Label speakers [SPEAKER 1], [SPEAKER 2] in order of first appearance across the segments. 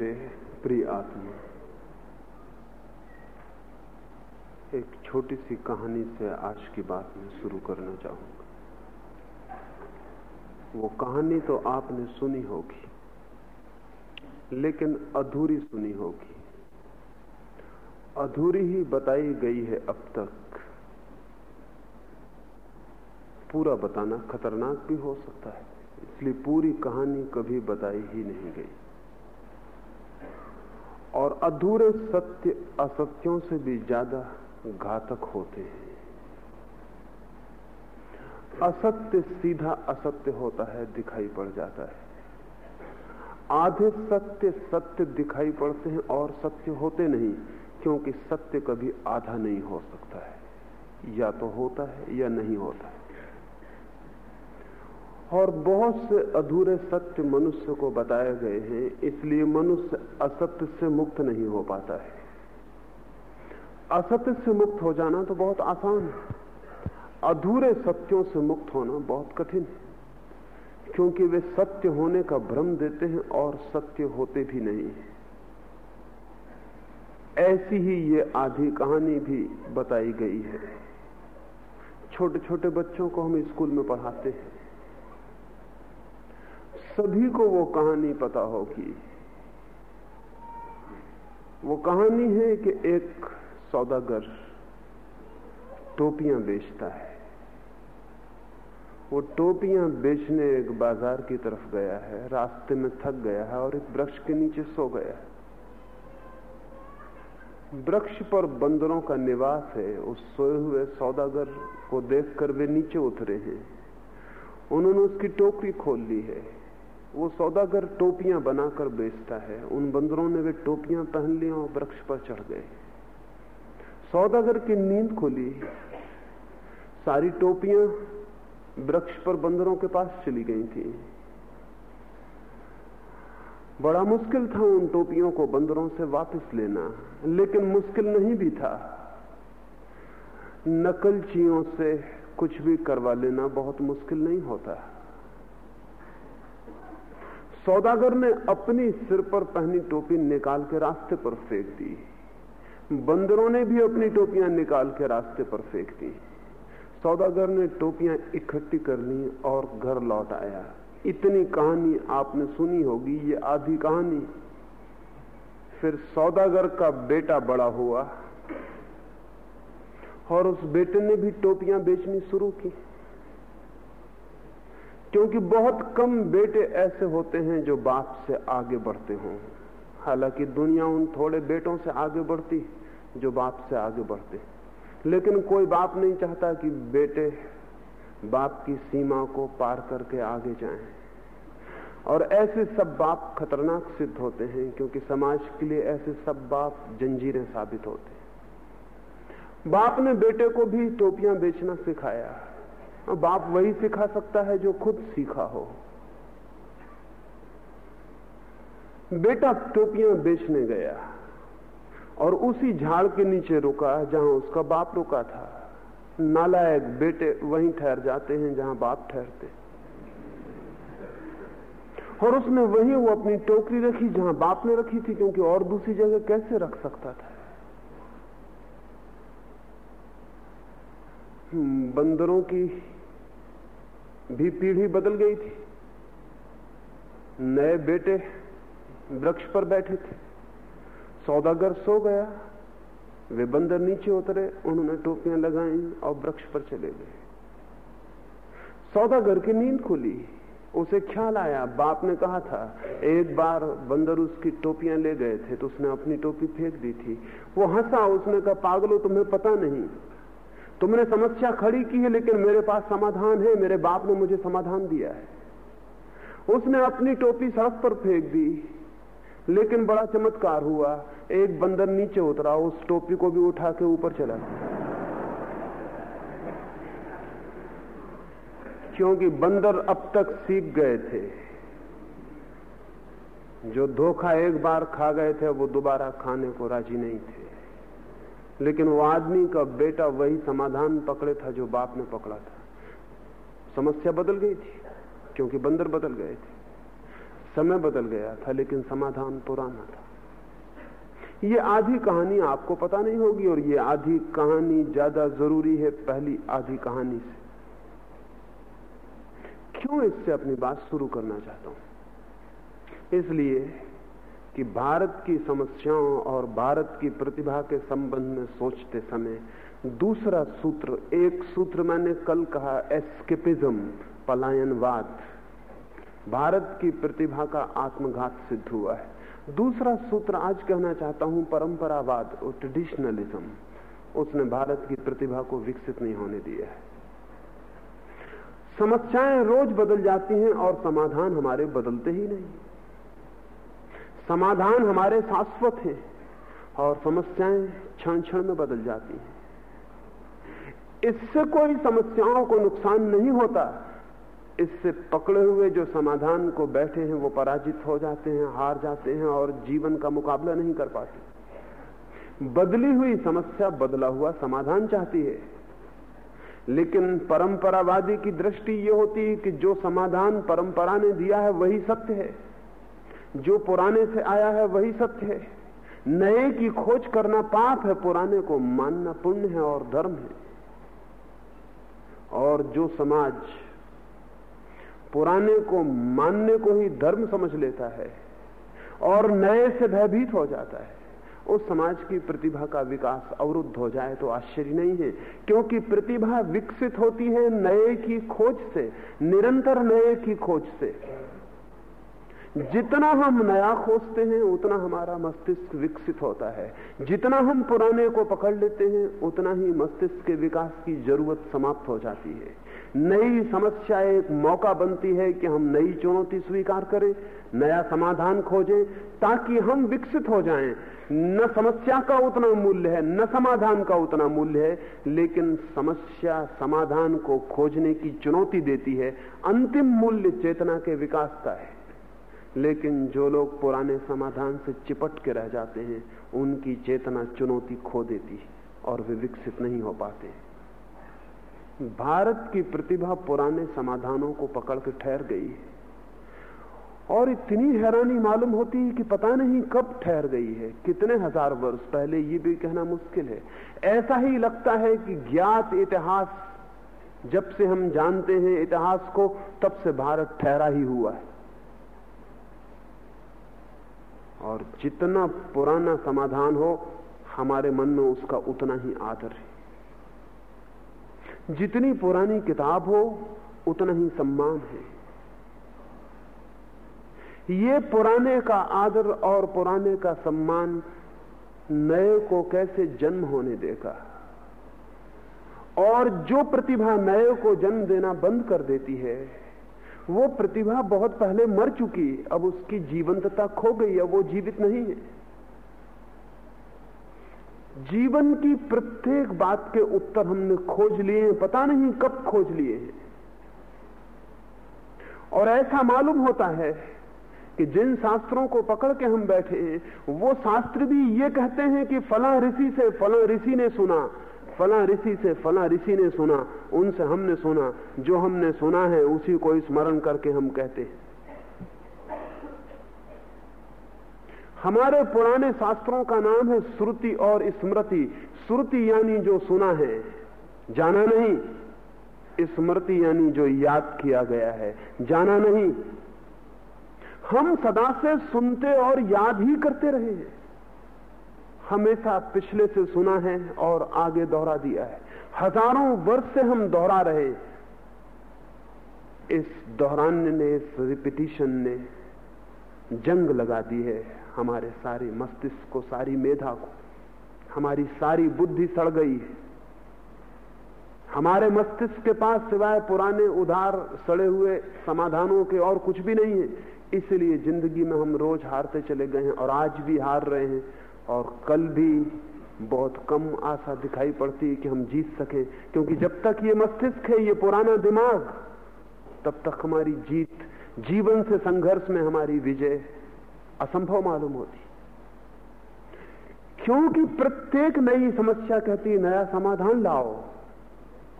[SPEAKER 1] मेरे प्रिय आत्मा, एक छोटी सी कहानी से आज की बात मैं शुरू करना चाहूँगा। वो कहानी तो आपने सुनी होगी, लेकिन अधूरी सुनी होगी। अधूरी ही बताई गई है अब तक। पूरा बताना खतरनाक भी हो सकता है, इसलिए पूरी कहानी कभी बताई ही नहीं गई। अधूरे सत्य असत्यों से भी ज़्यादा घातक होते हैं। असत्य सीधा असत्य होता है, दिखाई पड़ जाता है। आधे सत्य सत्य दिखाई पड़ते हैं और सत्य होते नहीं, क्योंकि सत्य कभी आधा नहीं हो सकता है। या तो होता है या नहीं होता है। और बहुत से अधूरे सत्य मनुष्य को बताए गए हैं, इसलिए मनुष्य असत्य से मुक्त नहीं हो पाता है। असत्य से मुक्त हो जाना तो बहुत आसान है। अधूरे सत्यों से मुक्त होना बहुत कठिन है, क्योंकि वे सत्य होने का भ्रम देते हैं और सत्य होते भी नहीं ऐसी ही ये आधी कहानी भी बताई गई है। छोटे छोटे बच्चों को हम स्कूल में पढ़ाते हैं। सभी को वो कहानी पता होगी। वो कहानी है कि एक सौदागर टोपियाँ बेचता है। वो टोपियाँ बेचने एक बाज़ार की तरफ़ गया है, रास्ते में थक गया है और एक वृक्ष के नीचे सो गया है। वृक्ष पर बंदरों का निवास है, उस सोए हुए सौदागर को देखकर वे नीचे उतरे हैं। उन्होंने उसकी टोकरी खोल ली है। वो सौदागर टोपियाँ बनाकर बेचता है। उन बंदरों ने वे टोपियाँ पहन ली और वृक्ष पर चढ़ गए। सौदागर की नींद खुली। सारी टोपियाँ वृक्ष पर बंदरों के पास चली गई थी। बड़ा मुश्किल था उन टोपियों को बंदरों से वापस लेना, लेकिन मुश्किल नहीं भी था। नकलचियों से कुछ भी करवा लेना बहुत मुश्किल नहीं होता। सौदागर ने अपनी सिर पर पहनी टोपी निकाल के रास्ते पर फेंक दी। बंदरों ने भी अपनी टोपियाँ निकाल के रास्ते पर फेंक दी। सौदागर ने टोपियाँ इकट्ठी कर ली और घर लौट आया। इतनी कहानी आपने सुनी होगी, ये आधी कहानी। फिर सौदागर का बेटा बड़ा हुआ और उस बेटे ने भी टोपियाँ बेचनी शुरू की। क्योंकि बहुत कम बेटे ऐसे होते हैं जो बाप से आगे बढ़ते हों। हालाँकि दुनिया उन थोड़े बेटों से आगे बढ़ती जो बाप से आगे बढ़ते लेकिन कोई बाप नहीं चाहता कि बेटे बाप की सीमा को पार करके आगे जाएँ। और ऐसे सब बाप खतरनाक सिद्ध होते हैं, क्योंकि समाज के लिए ऐसे सब बाप जंजीरें साबित होते हैं। बाप ने बेटे को भी टोपियाँ बेचना सिखाया। बाप वही सिखा सकता है जो खुद सीखा हो। बेटा टोपियाँ बेचने गया और उसी झाड़ के नीचे रुका जहाँ उसका बाप रुका था। नालायक बेटे वहीं ठहर जाते हैं जहाँ बाप ठहरते और उसने वहीं वो अपनी टोकरी रखी जहाँ बाप ने रखी थी, क्योंकि और दूसरी जगह कैसे रख सकता था? बंदरों की भी पीढ़ी बदल गई थी। नए बेटे वृक्ष पर बैठे थे। सौदागर सो गया। वे बंदर नीचे उतरे, उन्होंने टोपियाँ लगाई और वृक्ष पर चले गए। सौदागर की नींद खुली। उसे ख्याल आया। बाप ने कहा था, एक बार बंदर उसकी टोपियाँ ले गए थे तो उसने अपनी टोपी फेंक दी थी। वो हंसा। उसने कहा, पागलो, तुम्हें पता नहीं। तुमने समस्या खड़ी की है, लेकिन मेरे पास समाधान है, मेरे बाप ने मुझे समाधान दिया है। उसने अपनी टोपी सड़क पर फेंक दी, लेकिन बड़ा चमत्कार हुआ। एक बंदर नीचे उतरा, उस टोपी को भी उठा के ऊपर चला। क्योंकि बंदर अब तक सीख गए थे। जो धोखा एक बार खा गए थे, वो दोबारा खाने को राज़ी नहीं थे। लेकिन वो आदमी का बेटा वही समाधान पकड़े था जो बाप ने पकड़ा था। समस्या बदल गई थी, क्योंकि बंदर बदल गए थे। समय बदल गया था, लेकिन समाधान पुराना था। ये आधी कहानी आपको पता नहीं होगी, और ये आधी कहानी ज़्यादा ज़रूरी है पहली आधी कहानी से। क्यों इससे अपनी बात शुरू करना चाहता हूँ? इसलिए कि भारत की समस्याओं और भारत की प्रतिभा के संबंध में सोचते समय दूसरा सूत्र, एक सूत्र मैंने कल कहा एस्केपिज्म पलायनवाद। भारत की प्रतिभा का आत्मघात सिद्ध हुआ है। दूसरा सूत्र आज कहना चाहता हूँ, परंपरावाद और ट्रेडिशनलिज्म उसने भारत की प्रतिभा को विकसित नहीं होने दिया है। समस्याएँ रोज बदल जाती हैं और समाधान हमारे बदलते ही नहीं। समाधान हमारे शाश्वत हैं और समस्याएँ क्षण क्षण में बदल जाती हैं। इससे कोई समस्याओं को नुकसान नहीं होता। इससे पकड़े हुए जो समाधान को बैठे हैं, वो पराजित हो जाते हैं, हार जाते हैं और जीवन का मुकाबला नहीं कर पाते। बदली हुई समस्या, बदला हुआ समाधान चाहती है। लेकिन परंपरावादी की दृष्टि ये होती है कि जो समाधान परंपरा ने दिया है, वही सत्य है। जो पुराने से आया है वही सत्य है। नए की खोज करना पाप है, पुराने को मानना पुण्य है और धर्म है। और जो समाज पुराने को मानने को ही धर्म समझ लेता है और नए से भयभीत हो जाता है, उस समाज की प्रतिभा का विकास अवरुद्ध हो जाए तो आश्चर्य नहीं है। क्योंकि प्रतिभा विकसित होती है नए की खोज से, निरंतर नए की खोज से। जितना हम नया खोजते हैं, उतना हमारा मस्तिष्क विकसित होता है। जितना हम पुराने को पकड़ लेते हैं, उतना ही मस्तिष्क के विकास की ज़रूरत समाप्त हो जाती है। नई समस्या एक मौका बनती है कि हम नई चुनौती स्वीकार करें, नया समाधान खोजें, ताकि हम विकसित हो जाएँ। न समस्या का उतना मूल्य है, न समाधान का उतना मूल्य है, लेकिन समस्या समाधान को खोजने की चुनौती देती है। अंतिम मूल्य चेतना के विकास का है। लेकिन जो लोग पुराने समाधान से चिपट के रह जाते हैं, उनकी चेतना चुनौती खो देती है और वे विकसित नहीं हो पाते। भारत की प्रतिभा पुराने समाधानों को पकड़ के ठहर गई है। और इतनी हैरानी मालूम होती है कि पता नहीं कब ठहर गई है। कितने हज़ार वर्ष पहले ये भी कहना मुश्किल है। ऐसा ही लगता है कि ज्ञात इतिहास, जब से हम जानते हैं इतिहास को, तब से भारत ठहरा ही हुआ है। और जितना पुराना समाधान हो, हमारे मन में उसका उतना ही आदर है। जितनी पुरानी किताब हो, उतना ही सम्मान है। ये पुराने का आदर और पुराने का सम्मान नए को कैसे जन्म होने देगा? और जो प्रतिभा नए को जन्म देना बंद कर देती है वो प्रतिभा बहुत पहले मर चुकी अब उसकी जीवंतता खो गई है, वो जीवित नहीं है। जीवन की प्रत्येक बात के उत्तर हमने खोज लिए हैं, पता नहीं कब खोज लिए हैं। और ऐसा मालूम होता है कि जिन शास्त्रों को पकड़ के हम बैठे हैं, वो शास्त्र भी ये कहते हैं कि फला ऋषि से फला ऋषि ने सुना फला ऋषि से, फला ऋषि ने सुना, उनसे हमने सुना, जो हमने सुना है, उसी को स्मरण करके हम कहते हैं। हमारे पुराने शास्त्रों का नाम है श्रुति और स्मृति। श्रुति यानी जो सुना है, जाना नहीं, स्मृति यानी जो याद किया गया है, जाना नहीं। हम सदा से सुनते और याद ही करते रहे हैं। हमेशा पिछले से सुना है और आगे दोहरा दिया है। हज़ारों वर्ष से हम दोहरा रहे। इस दोहराने ने, इस रिपीटिशन ने जंग लगा दी है हमारे सारे मस्तिष्क को, सारी मेधा को। हमारी सारी बुद्धि सड़ गई है। हमारे मस्तिष्क के पास सिवाय पुराने उधार सड़े हुए समाधानों के और कुछ भी नहीं है। इसलिए ज़िंदगी में हम रोज हारते चले गए हैं और आज भी हार रहे हैं। और कल भी बहुत कम आशा दिखाई पड़ती है कि हम जीत सकें, क्योंकि जब तक ये मस्तिष्क है, ये पुराना दिमाग, तब तक हमारी जीत, जीवन से संघर्ष में हमारी विजय असंभव मालूम होती। क्योंकि प्रत्येक नई समस्या कहती नया समाधान लाओ,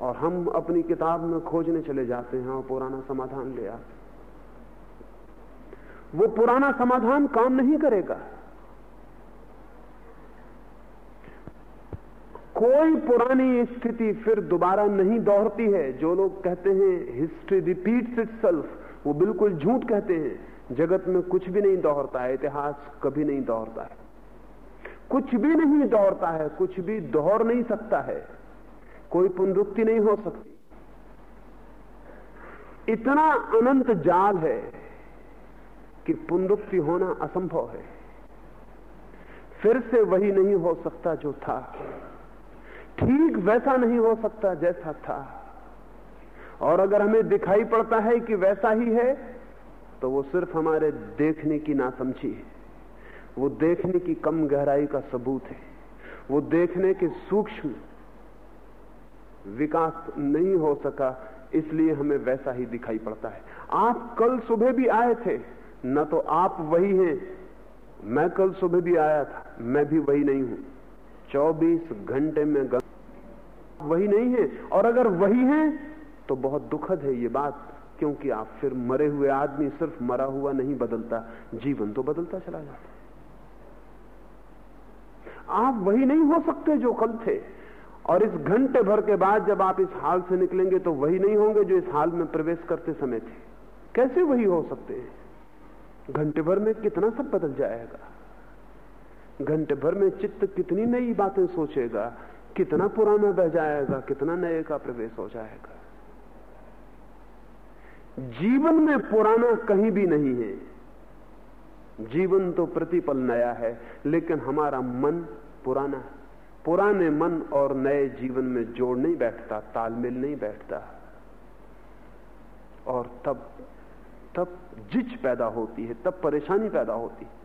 [SPEAKER 1] और हम अपनी किताब में खोजने चले जाते हैं, और पुराना समाधान ले आते वो पुराना समाधान काम नहीं करेगा। कोई पुरानी स्थिति फिर दोबारा नहीं दोहरती है। जो लोग कहते हैं हिस्ट्री रिपीट्स इट वो बिल्कुल झूठ कहते हैं। जगत में कुछ भी नहीं दोहरता है, इतिहास कभी नहीं दोहरता है। कुछ भी नहीं दोहरता है, कुछ भी दोहर नहीं सकता है। कोई पुनरुक्ति नहीं हो सकती। इतना अनंत जाल है कि पुनरुक्ति होना असंभव है। फिर से वही नहीं हो सकता जो था। ठीक वैसा नहीं हो सकता जैसा था। और अगर हमें दिखाई पड़ता है कि वैसा ही है तो वो सिर्फ़ हमारे देखने की नासमझी है। वो देखने की कम गहराई का सबूत है। वो देखने के सूक्ष्म विकास नहीं हो सका, इसलिए हमें वैसा ही दिखाई पड़ता है। आप कल सुबह भी आए थे, न तो आप वही हैं। मैं कल सुबह भी आया था, मैं भी वही नहीं हूँ। 24 घंटे में वही नहीं है। और अगर वही है तो बहुत दुखद है ये बात, क्योंकि आप फिर मरे हुए आदमी सिर्फ़ मरा हुआ नहीं बदलता, जीवन तो बदलता चला जाता आप वही नहीं हो सकते जो कल थे। और इस घंटे भर के बाद जब आप इस हाल से निकलेंगे तो वही नहीं होंगे जो इस हाल में प्रवेश करते समय थे। कैसे वही हो सकते हैं? घंटे भर में कितना सब बदल जाएगा? घंटे भर में चित्त कितनी नई बातें सोचेगा? कितना पुराना बह जाएगा कितना नए का प्रवेश हो जाएगा। जीवन में पुराना कहीं भी नहीं है। जीवन तो प्रतिपल नया है, लेकिन हमारा मन पुराना। है पुराने मन और नए जीवन में जोड़ नहीं बैठता, तालमेल नहीं बैठता। और तब तब जिच पैदा होती है, तब परेशानी पैदा होती है।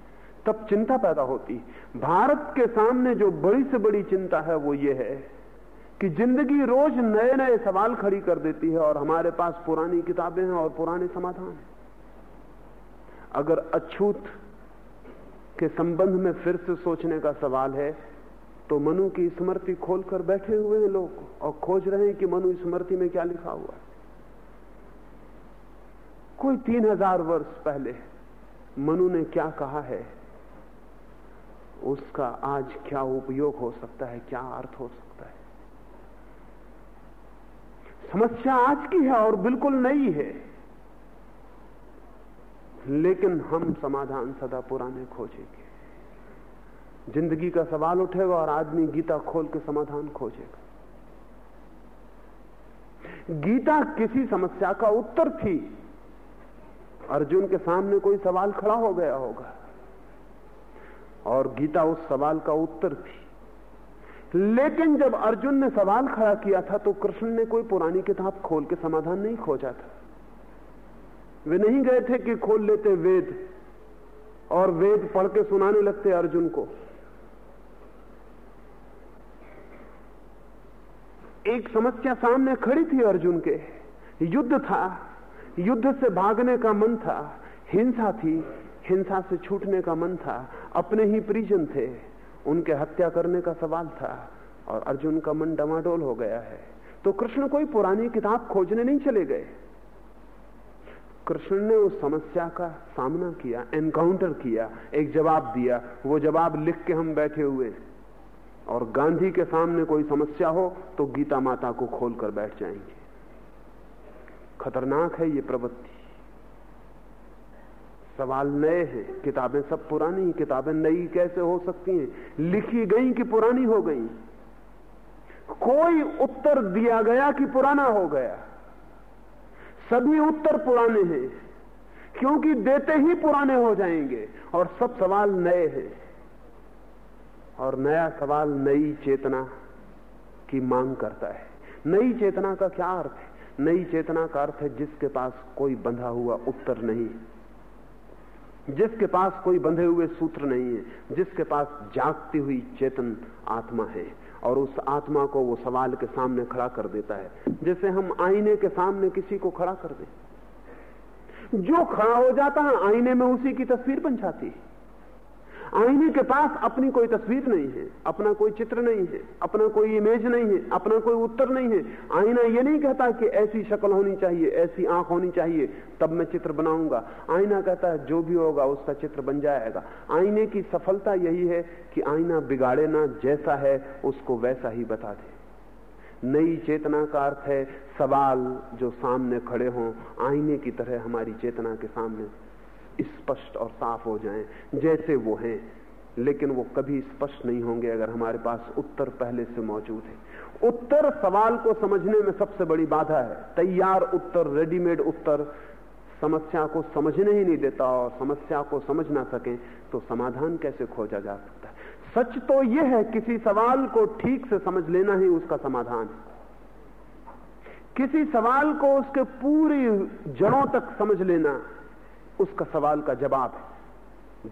[SPEAKER 1] तब चिंता पैदा होती। भारत के सामने जो बड़ी से बड़ी चिंता है, वो ये है कि ज़िंदगी रोज नए नए सवाल खड़ी कर देती है और हमारे पास पुरानी किताबें हैं और पुराने समाधान हैं। अगर अछूत के संबंध में फिर से सोचने का सवाल है तो मनु की स्मृति खोलकर बैठे हुए हैं लोग और खोज रहे हैं कि मनु स्मृति में क्या लिखा हुआ है। कोई तीन हज़ार वर्ष पहले मनु ने क्या कहा है? उसका आज क्या उपयोग हो सकता है, क्या अर्थ हो सकता है? समस्या आज की है और बिल्कुल नई है। लेकिन हम समाधान सदा पुराने खोजेंगे। ज़िंदगी का सवाल उठेगा और आदमी गीता खोल के समाधान खोजेगा। गीता किसी समस्या का उत्तर थी। अर्जुन के सामने कोई सवाल खड़ा हो गया होगा। और गीता उस सवाल का उत्तर थी। लेकिन जब अर्जुन ने सवाल खड़ा किया था तो कृष्ण ने कोई पुरानी किताब खोल के समाधान नहीं खोजा था। वे नहीं गए थे कि खोल लेते वेद, और वेद पढ़ के सुनाने लगते अर्जुन को। एक समस्या सामने खड़ी थी अर्जुन के। युद्ध था, युद्ध से भागने का मन था, हिंसा थी, हिंसा से छूटने का मन था। अपने ही परिजन थे। उनके हत्या करने का सवाल था और अर्जुन का मन डमाडोल हो गया है। तो कृष्ण कोई पुरानी किताब खोजने नहीं चले गए। कृष्ण ने उस समस्या का सामना किया एनकाउंटर किया, एक जवाब दिया। वो जवाब लिख के हम बैठे हुए और गांधी के सामने कोई समस्या हो तो गीता माता को खोलकर बैठ जाएँगे। खतरनाक है ये प्रवृत्ति। सवाल नए हैं। किताबें सब पुरानी किताबें नई कैसे हो सकती हैं? लिखी गई कि पुरानी हो गई? कोई उत्तर दिया गया कि पुराना हो गया? सभी उत्तर पुराने हैं, क्योंकि देते ही पुराने हो जाएँगे और सब सवाल नए हैं। और नया सवाल नई चेतना की मांग करता है। नई चेतना का क्या अर्थ है? नई चेतना का अर्थ है जिसके पास कोई बंधा हुआ उत्तर नहीं। जिसके पास कोई बंधे हुए सूत्र नहीं है, जिसके पास जागती हुई चेतन आत्मा है, और उस आत्मा को वो सवाल के सामने खड़ा कर देता है, जैसे हम आईने के सामने किसी को खड़ा कर दे। जो खड़ा हो जाता है, आईने में उसी की तस्वीर बन जाती है। आईने के पास अपनी कोई तस्वीर नहीं है, अपना कोई चित्र नहीं है, अपना कोई इमेज नहीं है, अपना कोई उत्तर नहीं है। आईना ये नहीं कहता कि ऐसी शक्ल होनी चाहिए, ऐसी आँख होनी चाहिए, तब मैं चित्र बनाऊँगा। आईना कहता है, जो भी होगा उसका चित्र बन जाएगा। आईने की सफलता यही है कि आईना बिगाड़े ना, जैसा है उसको वैसा ही बता दे। नई चेतना का अर्थ है, सवाल जो सामने खड़े हों, आईने की तरह हमारी चेतना के सामने। स्पष्ट और साफ़ हो जाएँ। जैसे वो हैं, लेकिन वो कभी स्पष्ट नहीं होंगे अगर हमारे पास उत्तर पहले से मौजूद है। उत्तर सवाल को समझने में सबसे बड़ी बाधा है। तैयार उत्तर रेडीमेड उत्तर, समस्या को समझने ही नहीं देता और समस्या को समझ ना सके तो समाधान कैसे खोजा जा सकता है? सच तो यह है, किसी सवाल को ठीक से समझ लेना ही उसका समाधान है। किसी सवाल को उसके पूरी जड़ों तक समझ लेना उसका सवाल का जवाब है।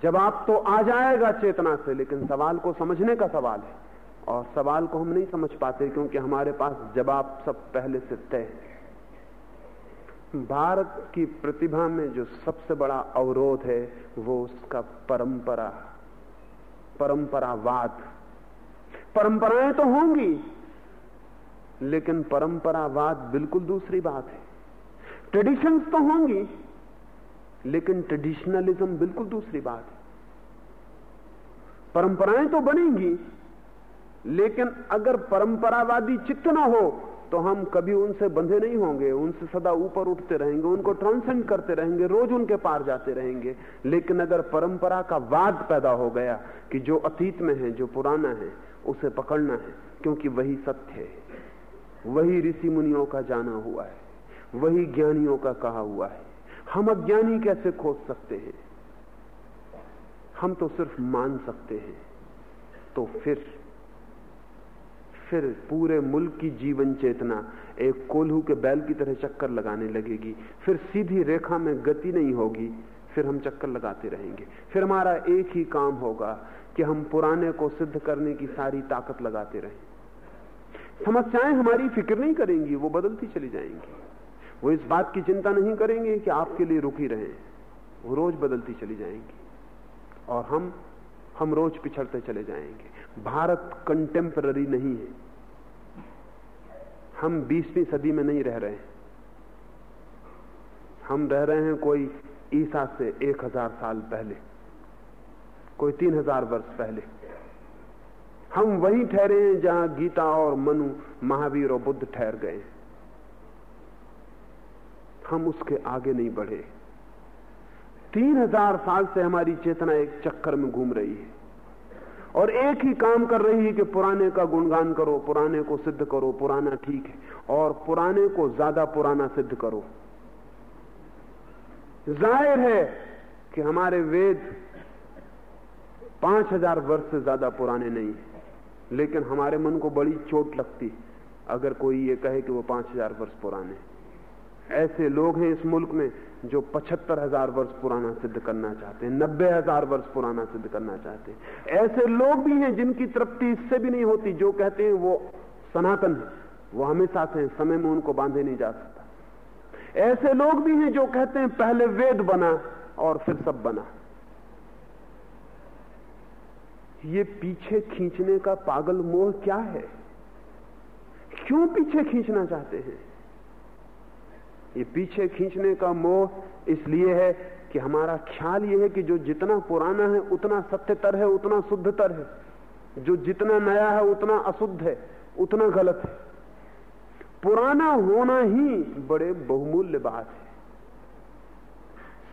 [SPEAKER 1] जवाब तो आ जाएगा चेतना से, लेकिन सवाल को समझने का सवाल है। और सवाल को हम नहीं समझ पाते क्योंकि हमारे पास जवाब सब पहले से तय है। भारत की प्रतिभा में जो सबसे बड़ा अवरोध है, वो उसका परंपरा, परंपरावाद। परंपराएँ तो होंगी, लेकिन परंपरावाद बिल्कुल दूसरी बात है। ट्रेडिशंस तो होंगी लेकिन ट्रेडिशनलिज्म बिल्कुल दूसरी बात है। परंपराएँ तो बनेंगी, लेकिन अगर परंपरावादी चित्त ना हो तो हम कभी उनसे बंधे नहीं होंगे, उनसे सदा ऊपर उठते रहेंगे, उनको ट्रांसेंड करते रहेंगे, रोज उनके पार जाते रहेंगे। लेकिन अगर परंपरा का वाद पैदा हो गया कि जो अतीत में है, जो पुराना है, उसे पकड़ना है, क्योंकि वही सत्य है। वही ऋषि मुनियों का जाना हुआ है, वही ज्ञानियों का कहा हुआ है। हम अज्ञानी कैसे खोज सकते हैं? हम तो सिर्फ़ मान सकते हैं। तो फिर फिर पूरे मुल्क की जीवन चेतना एक कोल्हू के बैल की तरह चक्कर लगाने लगेगी। फिर सीधी रेखा में गति नहीं होगी। फिर हम चक्कर लगाते रहेंगे। फिर हमारा एक ही काम होगा कि हम पुराने को सिद्ध करने की सारी ताकत लगाते रहें। समस्याएँ हमारी फ़िक्र नहीं करेंगी, वो बदलती चली जाएँगी। वो इस बात की चिंता नहीं करेंगे कि आपके लिए रुकी रहे वो रोज बदलती चली जाएँगी। और हम हम रोज पिछड़ते चले जाएँगे। भारत कंटेम्पररी नहीं है। हम बीसवीं सदी में नहीं रह रहे हैं। हम रह रहे हैं कोई ईसा से एक हज़ार साल पहले। कोई तीन हज़ार वर्ष पहले। हम वहीं ठहरे हैं जहाँ गीता और मनु, महावीर और बुद्ध ठहर गए हैं। हम उसके आगे नहीं बढ़े। तीन हज़ार साल से हमारी चेतना एक चक्कर में घूम रही है। और एक ही काम कर रही है कि पुराने का गुणगान करो, पुराने को सिद्ध करो, पुराना ठीक है, और पुराने को ज़्यादा पुराना सिद्ध करो। ज़ाहिर है कि हमारे वेद पाँच हज़ार वर्ष से ज़्यादा पुराने नहीं है, लेकिन हमारे मन को बड़ी चोट लगती अगर कोई ये कहे कि वो पाँच हज़ार वर्ष पुराने ऐसे लोग हैं इस मुल्क में जो पचहत्तर हज़ार वर्ष पुराना सिद्ध करना चाहते हैं, नब्बे हज़ार वर्ष पुराना सिद्ध करना चाहते हैं। ऐसे लोग भी हैं जिनकी तृप्ति इससे भी नहीं होती, जो कहते हैं वो सनातन है, वो हमेशा से समय में उनको बांधे नहीं जा सकता। ऐसे लोग भी हैं जो कहते हैं पहले वेद बना और फिर सब बना। ये पीछे खींचने का पागल मोह क्या है? क्यों पीछे खींचना चाहते हैं? ये पीछे खींचने का मोह इसलिए है कि हमारा ख्याल ये है कि जो जितना पुराना है, उतना सत्यतर है, उतना शुद्धतर है। जो जितना नया है, उतना अशुद्ध है, उतना गलत है। पुराना होना ही बड़े बहुमूल्य बात है।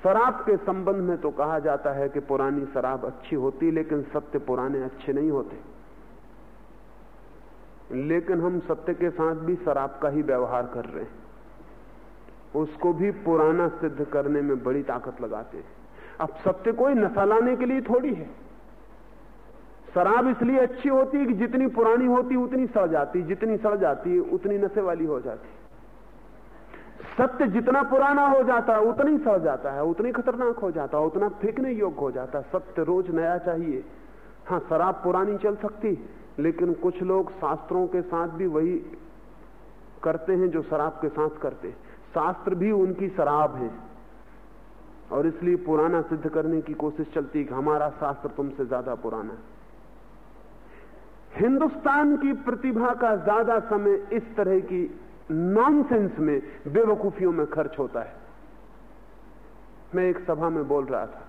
[SPEAKER 1] शराब के संबंध में तो कहा जाता है कि पुरानी शराब अच्छी होती, लेकिन सत्य पुराने अच्छे नहीं होते। लेकिन हम सत्य के साथ भी शराब का ही व्यवहार कर रहे हैं। उसको भी पुराना सिद्ध करने में बड़ी ताकत लगाते हैं। अब सत्य कोई नशा लाने के लिए थोड़ी है। शराब इसलिए अच्छी होती है कि जितनी पुरानी होती, उतनी सड़ जाती, जितनी सड़ जाती है उतनी नशे वाली हो जाती। सत्य जितना पुराना हो जाता है उतनी सड़ जाता है, उतनी खतरनाक हो जाता है उतना फेंकने योग्य हो जाता। है सत्य रोज नया चाहिए। हाँ शराब पुरानी चल सकती लेकिन कुछ लोग शास्त्रों के साथ भी वही करते हैं जो शराब के साथ करते हैं। शास्त्र भी उनकी शराब है। और इसलिए पुराना सिद्ध करने की कोशिश चलती है कि हमारा शास्त्र तुमसे ज़्यादा पुराना है। हिंदुस्तान की प्रतिभा का ज़्यादा समय इस तरह की नॉनसेंस में बेवकूफियों में खर्च होता है। मैं एक सभा में बोल रहा था।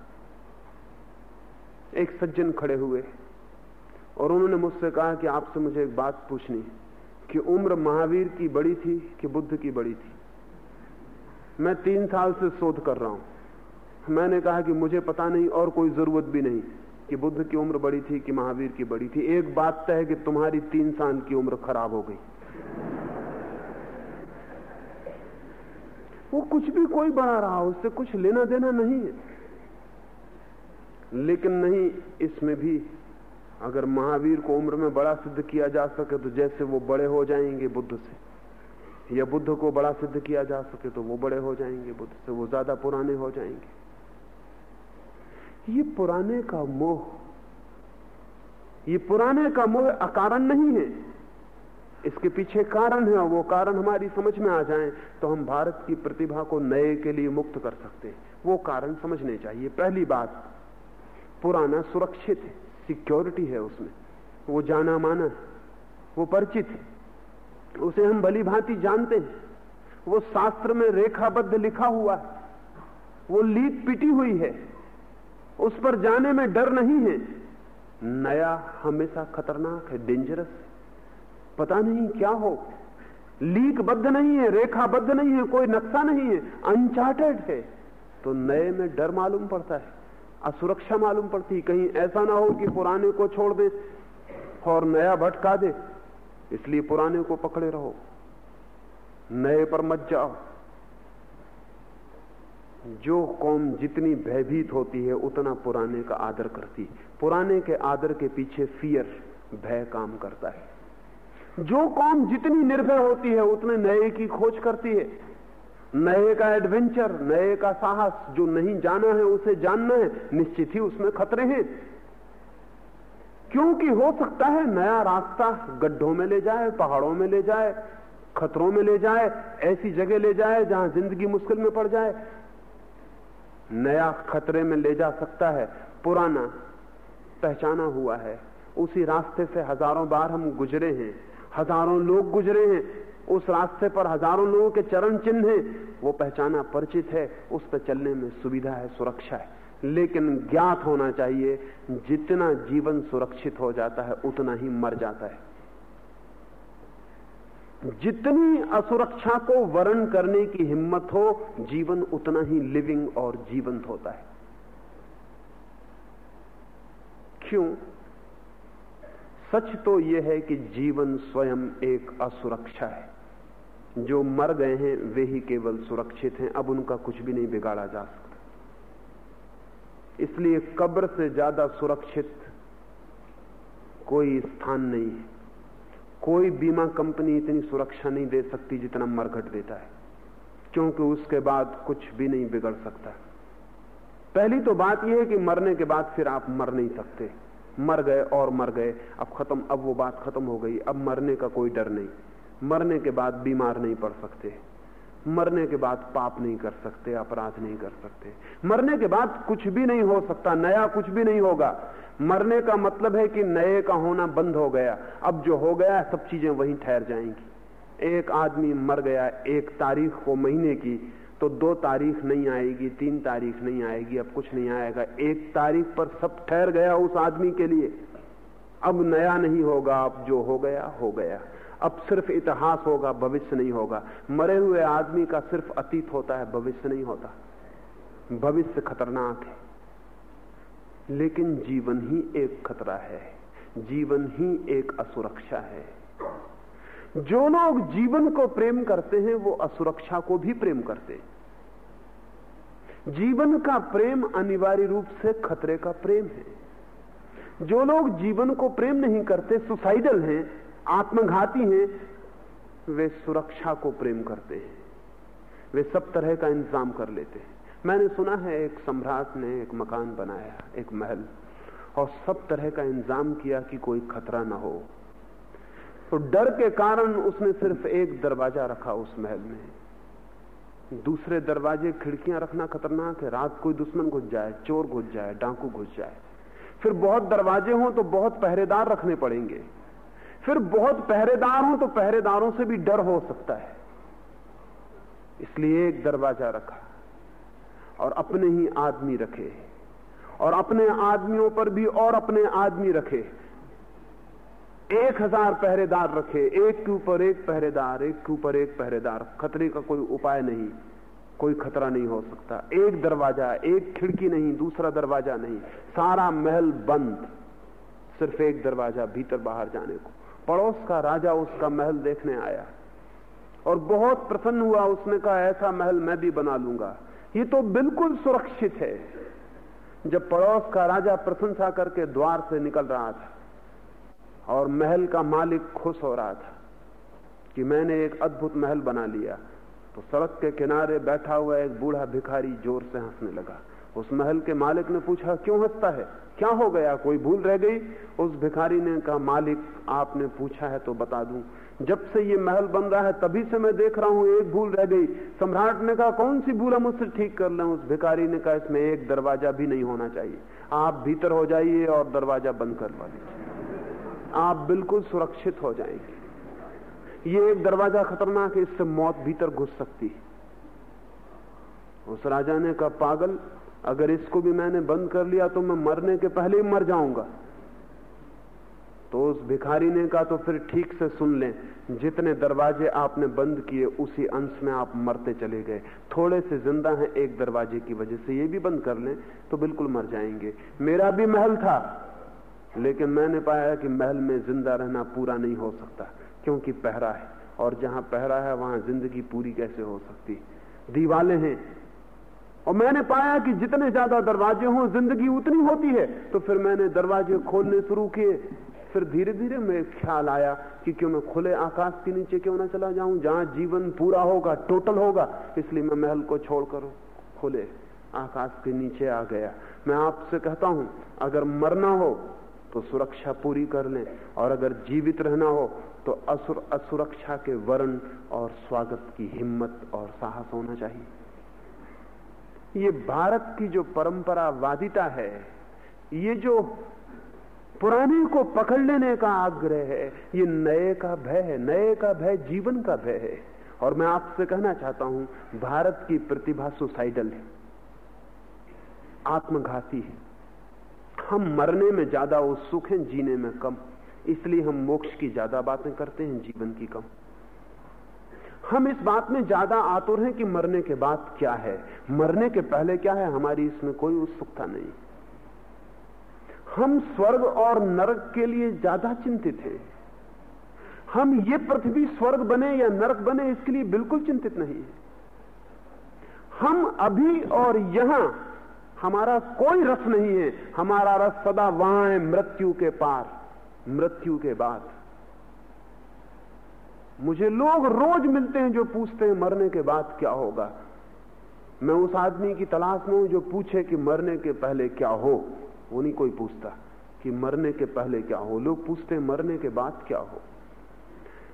[SPEAKER 1] एक सज्जन खड़े हुए। और उन्होंने मुझसे कहा कि आपसे मुझे एक बात पूछनी कि उम्र महावीर की बड़ी थी कि बुद्ध की बड़ी थी? मैं तीन साल से शोध कर रहा हूँ। मैंने कहा कि मुझे पता नहीं और कोई ज़रूरत भी नहीं कि बुद्ध की उम्र बड़ी थी कि महावीर की बड़ी थी। एक बात तय है कि तुम्हारी तीन साल की उम्र खराब हो गई। वो कुछ भी कोई बढ़ा रहा, उससे कुछ लेना देना नहीं है। लेकिन नहीं, इसमें भी अगर महावीर को उम्र में बड़ा सिद्ध किया जा सके तो जैसे वो बड़े हो जाएँगे बुद्ध से। या बुद्ध को बड़ा सिद्ध किया जा सके तो वो बड़े हो जाएँगे, बुद्ध से वो ज़्यादा पुराने हो जाएँगे। ये पुराने का मोह, ये पुराने का मोह अकारण नहीं है। इसके पीछे कारण है और वो कारण हमारी समझ में आ जाए तो हम भारत की प्रतिभा को नए के लिए मुक्त कर सकते हैं। वो कारण समझने चाहिए। पहली बात, पुराना सुरक्षित है, सिक्योरिटी है उसमें। वो जाना माना है, वो परिचित है। उसे हम भली भांति जानते हैं। वो शास्त्र में रेखाबद्ध लिखा हुआ है। वो लीप पिटी हुई है। उस पर जाने में डर नहीं है। नया हमेशा खतरनाक है डेंजरस पता नहीं क्या हो। लीक बद्ध नहीं है, रेखाबद्ध नहीं है, कोई नक्शा नहीं है। अनचार्टेड है। तो नए में डर मालूम पड़ता है। असुरक्षा मालूम पड़ती कहीं ऐसा ना हो कि पुराने को छोड़ दे और नया भटका दे। इसलिए पुराने को पकड़े रहो। नए पर मत जाओ। जो कौम जितनी भयभीत होती है, उतना पुराने का आदर करती है। पुराने के आदर के पीछे फियर, भय काम करता है। जो कौम जितनी निर्भय होती है, उतने नए की खोज करती है। नए का एडवेंचर नए का साहस, जो नहीं जाना है, उसे जानना है, निश्चित ही उसमें खतरे हैं। क्योंकि हो सकता है नया रास्ता गड्ढों में ले जाए, पहाड़ों में ले जाए, खतरों में ले जाए, ऐसी जगह ले जाए जहाँ ज़िंदगी मुश्किल में पड़ जाए। नया खतरे में ले जा सकता है। पुराना पहचाना हुआ है। उसी रास्ते से हज़ारों बार हम गुजरे हैं। हज़ारों लोग गुजरे हैं। उस रास्ते पर हज़ारों लोगों के चरण चिन्ह हैं। वो पहचाना परिचित है। उस पर चलने में सुविधा है, सुरक्षा है। लेकिन ज्ञात होना चाहिए, जितना जीवन सुरक्षित हो जाता है, उतना ही मर जाता है। जितनी असुरक्षा को वर्ण करने की हिम्मत हो, जीवन उतना ही लिविंग और जीवंत होता है। क्यों? सच तो यह है कि जीवन स्वयं एक असुरक्षा है। जो मर गए हैं, वे ही केवल सुरक्षित हैं, अब उनका कुछ भी नहीं बिगाड़ा जा सकता। इसलिए कब्र से ज़्यादा सुरक्षित कोई स्थान नहीं है। कोई बीमा कंपनी इतनी सुरक्षा नहीं दे सकती जितना मरघट देता है, क्योंकि उसके बाद कुछ भी नहीं बिगड़ सकता। पहली तो बात यह है कि मरने के बाद फिर आप मर नहीं सकते। मर गए और मर गए, अब खत्म, अब वो बात खत्म हो गई, अब मरने का कोई डर नहीं। मरने के बाद बीमार नहीं पड़ सकते। मरने के बाद पाप नहीं कर सकते, अपराध नहीं कर सकते। मरने के बाद कुछ भी नहीं हो सकता, नया कुछ भी नहीं होगा। मरने का मतलब है कि नए का होना बंद हो गया। अब जो हो गया, सब चीज़ें वहीं ठहर जाएँगी। एक आदमी मर गया एक तारीख को महीने की तो दो तारीख नहीं आएगी, तीन तारीख नहीं आएगी, अब कुछ नहीं आएगा। एक तारीख पर सब ठहर गया उस आदमी के लिए। अब नया नहीं होगा, अब जो हो गया हो गया। अब सिर्फ़ इतिहास होगा, भविष्य नहीं होगा। मरे हुए आदमी का सिर्फ़ अतीत होता है, भविष्य नहीं होता। भविष्य खतरनाक है। लेकिन जीवन ही एक खतरा है। जीवन ही एक असुरक्षा है। जो लोग जीवन को प्रेम करते हैं, वो असुरक्षा को भी प्रेम करते हैं। जीवन का प्रेम अनिवार्य रूप से खतरे का प्रेम है। जो लोग जीवन को प्रेम नहीं करते, सुसाइडल हैं, आत्मघाती हैं, वे सुरक्षा को प्रेम करते हैं। वे सब तरह का इंतज़ाम कर लेते हैं। मैंने सुना है एक सम्राट ने एक मकान बनाया, एक महल, और सब तरह का इंतज़ाम किया कि कोई खतरा ना हो। तो डर के कारण उसने सिर्फ़ एक दरवाज़ा रखा उस महल में। दूसरे दरवाजे, खिड़कियाँ रखना खतरनाक है। रात कोई दुश्मन घुस जाए, चोर घुस जाए, डाकू घुस जाए। फिर बहुत दरवाजे हों तो बहुत पहरेदार रखने पड़ेंगे। फिर बहुत पहरेदार हों तो पहरेदारों से भी डर हो सकता है। इसलिए एक दरवाज़ा रखा और अपने ही आदमी रखे और अपने आदमियों पर भी और अपने आदमी रखे। एक हज़ार पहरेदार रखे, एक के ऊपर एक पहरेदार, एक के ऊपर एक पहरेदार। खतरे का कोई उपाय नहीं। कोई खतरा नहीं हो सकता। एक दरवाज़ा, एक खिड़की नहीं, दूसरा दरवाज़ा नहीं। सारा महल बंद, सिर्फ़ एक दरवाज़ा भीतर बाहर जाने को। पड़ोस का राजा उसका महल देखने आया और बहुत प्रसन्न हुआ। उसने कहा, ऐसा महल मैं भी बना लूँगा। ये तो बिल्कुल सुरक्षित है। जब पड़ोस का राजा प्रशंसा करके द्वार से निकल रहा था और महल का मालिक खुश हो रहा था कि मैंने एक अद्भुत महल बना लिया। तो सड़क के किनारे बैठा हुआ एक बूढ़ा भिखारी ज़ोर से हंसने लगा। उस महल के मालिक ने पूछा, क्यों हंसता है? क्या हो गया? कोई भूल रह गई? उस भिखारी ने कहा, मालिक, आपने पूछा है तो बता दूँ। जब से ये महल बन रहा है, तभी से मैं देख रहा हूँ, एक भूल रह गई। सम्राट ने कहा, कौन सी भूल हम मुझसे ठीक कर लें? उस भिखारी ने कहा, इसमें एक दरवाज़ा भी नहीं होना चाहिए। आप भीतर हो जाइए और दरवाज़ा बंद करवा लीजिए। आप बिल्कुल सुरक्षित हो जाएँगे। ये एक दरवाज़ा खतरनाक है, इससे मौत भीतर घुस सकती है। उस राजा ने कहा, पागल, अगर इसको भी मैंने बंद कर लिया तो मैं मरने के पहले ही मर जाऊँगा। तो उस भिखारी ने कहा तो फिर ठीक से सुन लें, जितने दरवाजे आपने बंद किए, उसी अंश में आप मरते चले गए। थोड़े से ज़िंदा हैं एक दरवाजे की वजह से ये भी बंद कर लें तो बिल्कुल मर जाएँगे। मेरा भी महल था, लेकिन मैंने पाया कि महल में ज़िंदा रहना पूरा नहीं हो सकता। क्योंकि पहरा है। और जहाँ पहरा है, वहाँ ज़िंदगी पूरी कैसे हो सकती? दीवाले हैं। और मैंने पाया कि जितने ज़्यादा दरवाजे हों, ज़िंदगी उतनी होती है। तो फिर मैंने दरवाजे खोलने शुरू किए। फिर धीरे धीरे मेरे ख्याल आया कि क्यों मैं खुले आकाश के नीचे क्यों ना चला जाऊँ, जहाँ जीवन पूरा होगा टोटल होगा। इसलिए मैं महल को छोड़कर खुले आकाश के नीचे आ गया। मैं आपसे कहता हूँ, अगर मरना हो तो सुरक्षा पूरी कर लें। और अगर जीवित रहना हो तो असुर, असुरक्षा के वर्ण और स्वागत की हिम्मत और साहस होना चाहिए। ये भारत की जो परंपरावादिता है, ये जो पुराने को पकड़ लेने का आग्रह है, ये नए का भय है, नए का भय, जीवन का भय है। और मैं आपसे कहना चाहता हूँ, भारत की प्रतिभा सुसाइडल है, आत्मघाती है। हम मरने में ज़्यादा उत्सुक हैं, जीने में कम। इसलिए हम मोक्ष की ज़्यादा बातें करते हैं, जीवन की कम। हम इस बात में ज़्यादा आतुर हैं कि मरने के बाद क्या है। मरने के पहले क्या है, हमारी इसमें कोई उत्सुकता नहीं। हम स्वर्ग और नरक के लिए ज़्यादा चिंतित हैं। हम ये पृथ्वी स्वर्ग बने या नरक बने, इसके लिए बिल्कुल चिंतित नहीं है। हम अभी और यहाँ, हमारा कोई रस नहीं है। हमारा रस सदा वहाँ है मृत्यु के पार। मृत्यु के बाद मुझे लोग रोज मिलते हैं जो पूछते हैं, मरने के बाद क्या होगा? मैं उस आदमी की तलाश में हूँ जो पूछे कि मरने के पहले क्या हो। वो नहीं कोई पूछता कि मरने के पहले क्या हो। लोग पूछते हैं, मरने के बाद क्या हो?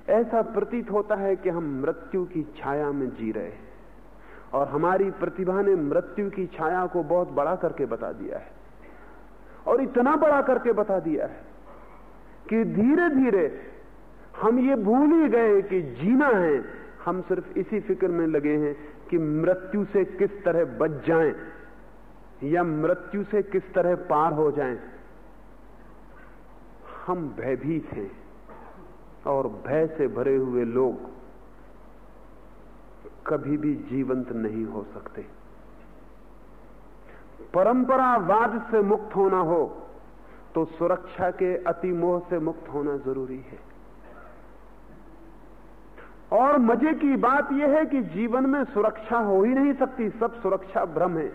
[SPEAKER 1] ऐसा प्रतीत होता है कि हम मृत्यु की छाया में जी रहे हैं। और हमारी प्रतिभा ने मृत्यु की छाया को बहुत बड़ा करके बता दिया है। और इतना बड़ा करके बता दिया है कि धीरे धीरे हम ये भूल ही गए कि जीना है। हम सिर्फ़ इसी फ़िक्र में लगे हैं कि मृत्यु से किस तरह बच जाएँ या मृत्यु से किस तरह पार हो जाएँ। हम भयभीत हैं और भय से भरे हुए लोग कभी भी जीवंत नहीं हो सकते। परंपरावाद से मुक्त होना हो तो सुरक्षा के अतिमोह से मुक्त होना ज़रूरी है। और मज़े की बात यह है कि जीवन में सुरक्षा हो ही नहीं सकती, सब सुरक्षा भ्रम है।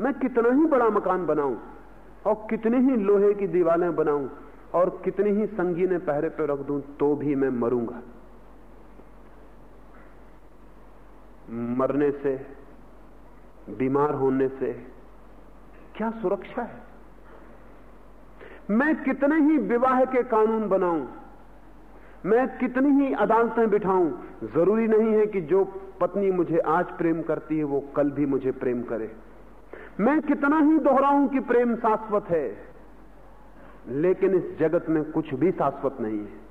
[SPEAKER 1] मैं कितना ही बड़ा मकान बनाऊँ और कितने ही लोहे की दीवारें बनाऊँ और कितनी ही संगीने पहरे पर रख दूँ तो भी मैं मरूँगा। मरने से, बीमार होने से क्या सुरक्षा है? मैं कितने ही विवाह के कानून बनाऊँ, मैं कितनी ही अदालतें बिठाऊं, ज़रूरी नहीं है कि जो पत्नी मुझे आज प्रेम करती है, वो कल भी मुझे प्रेम करे। मैं कितना ही दोहराऊं कि प्रेम शाश्वत है, लेकिन इस जगत में कुछ भी शाश्वत नहीं है।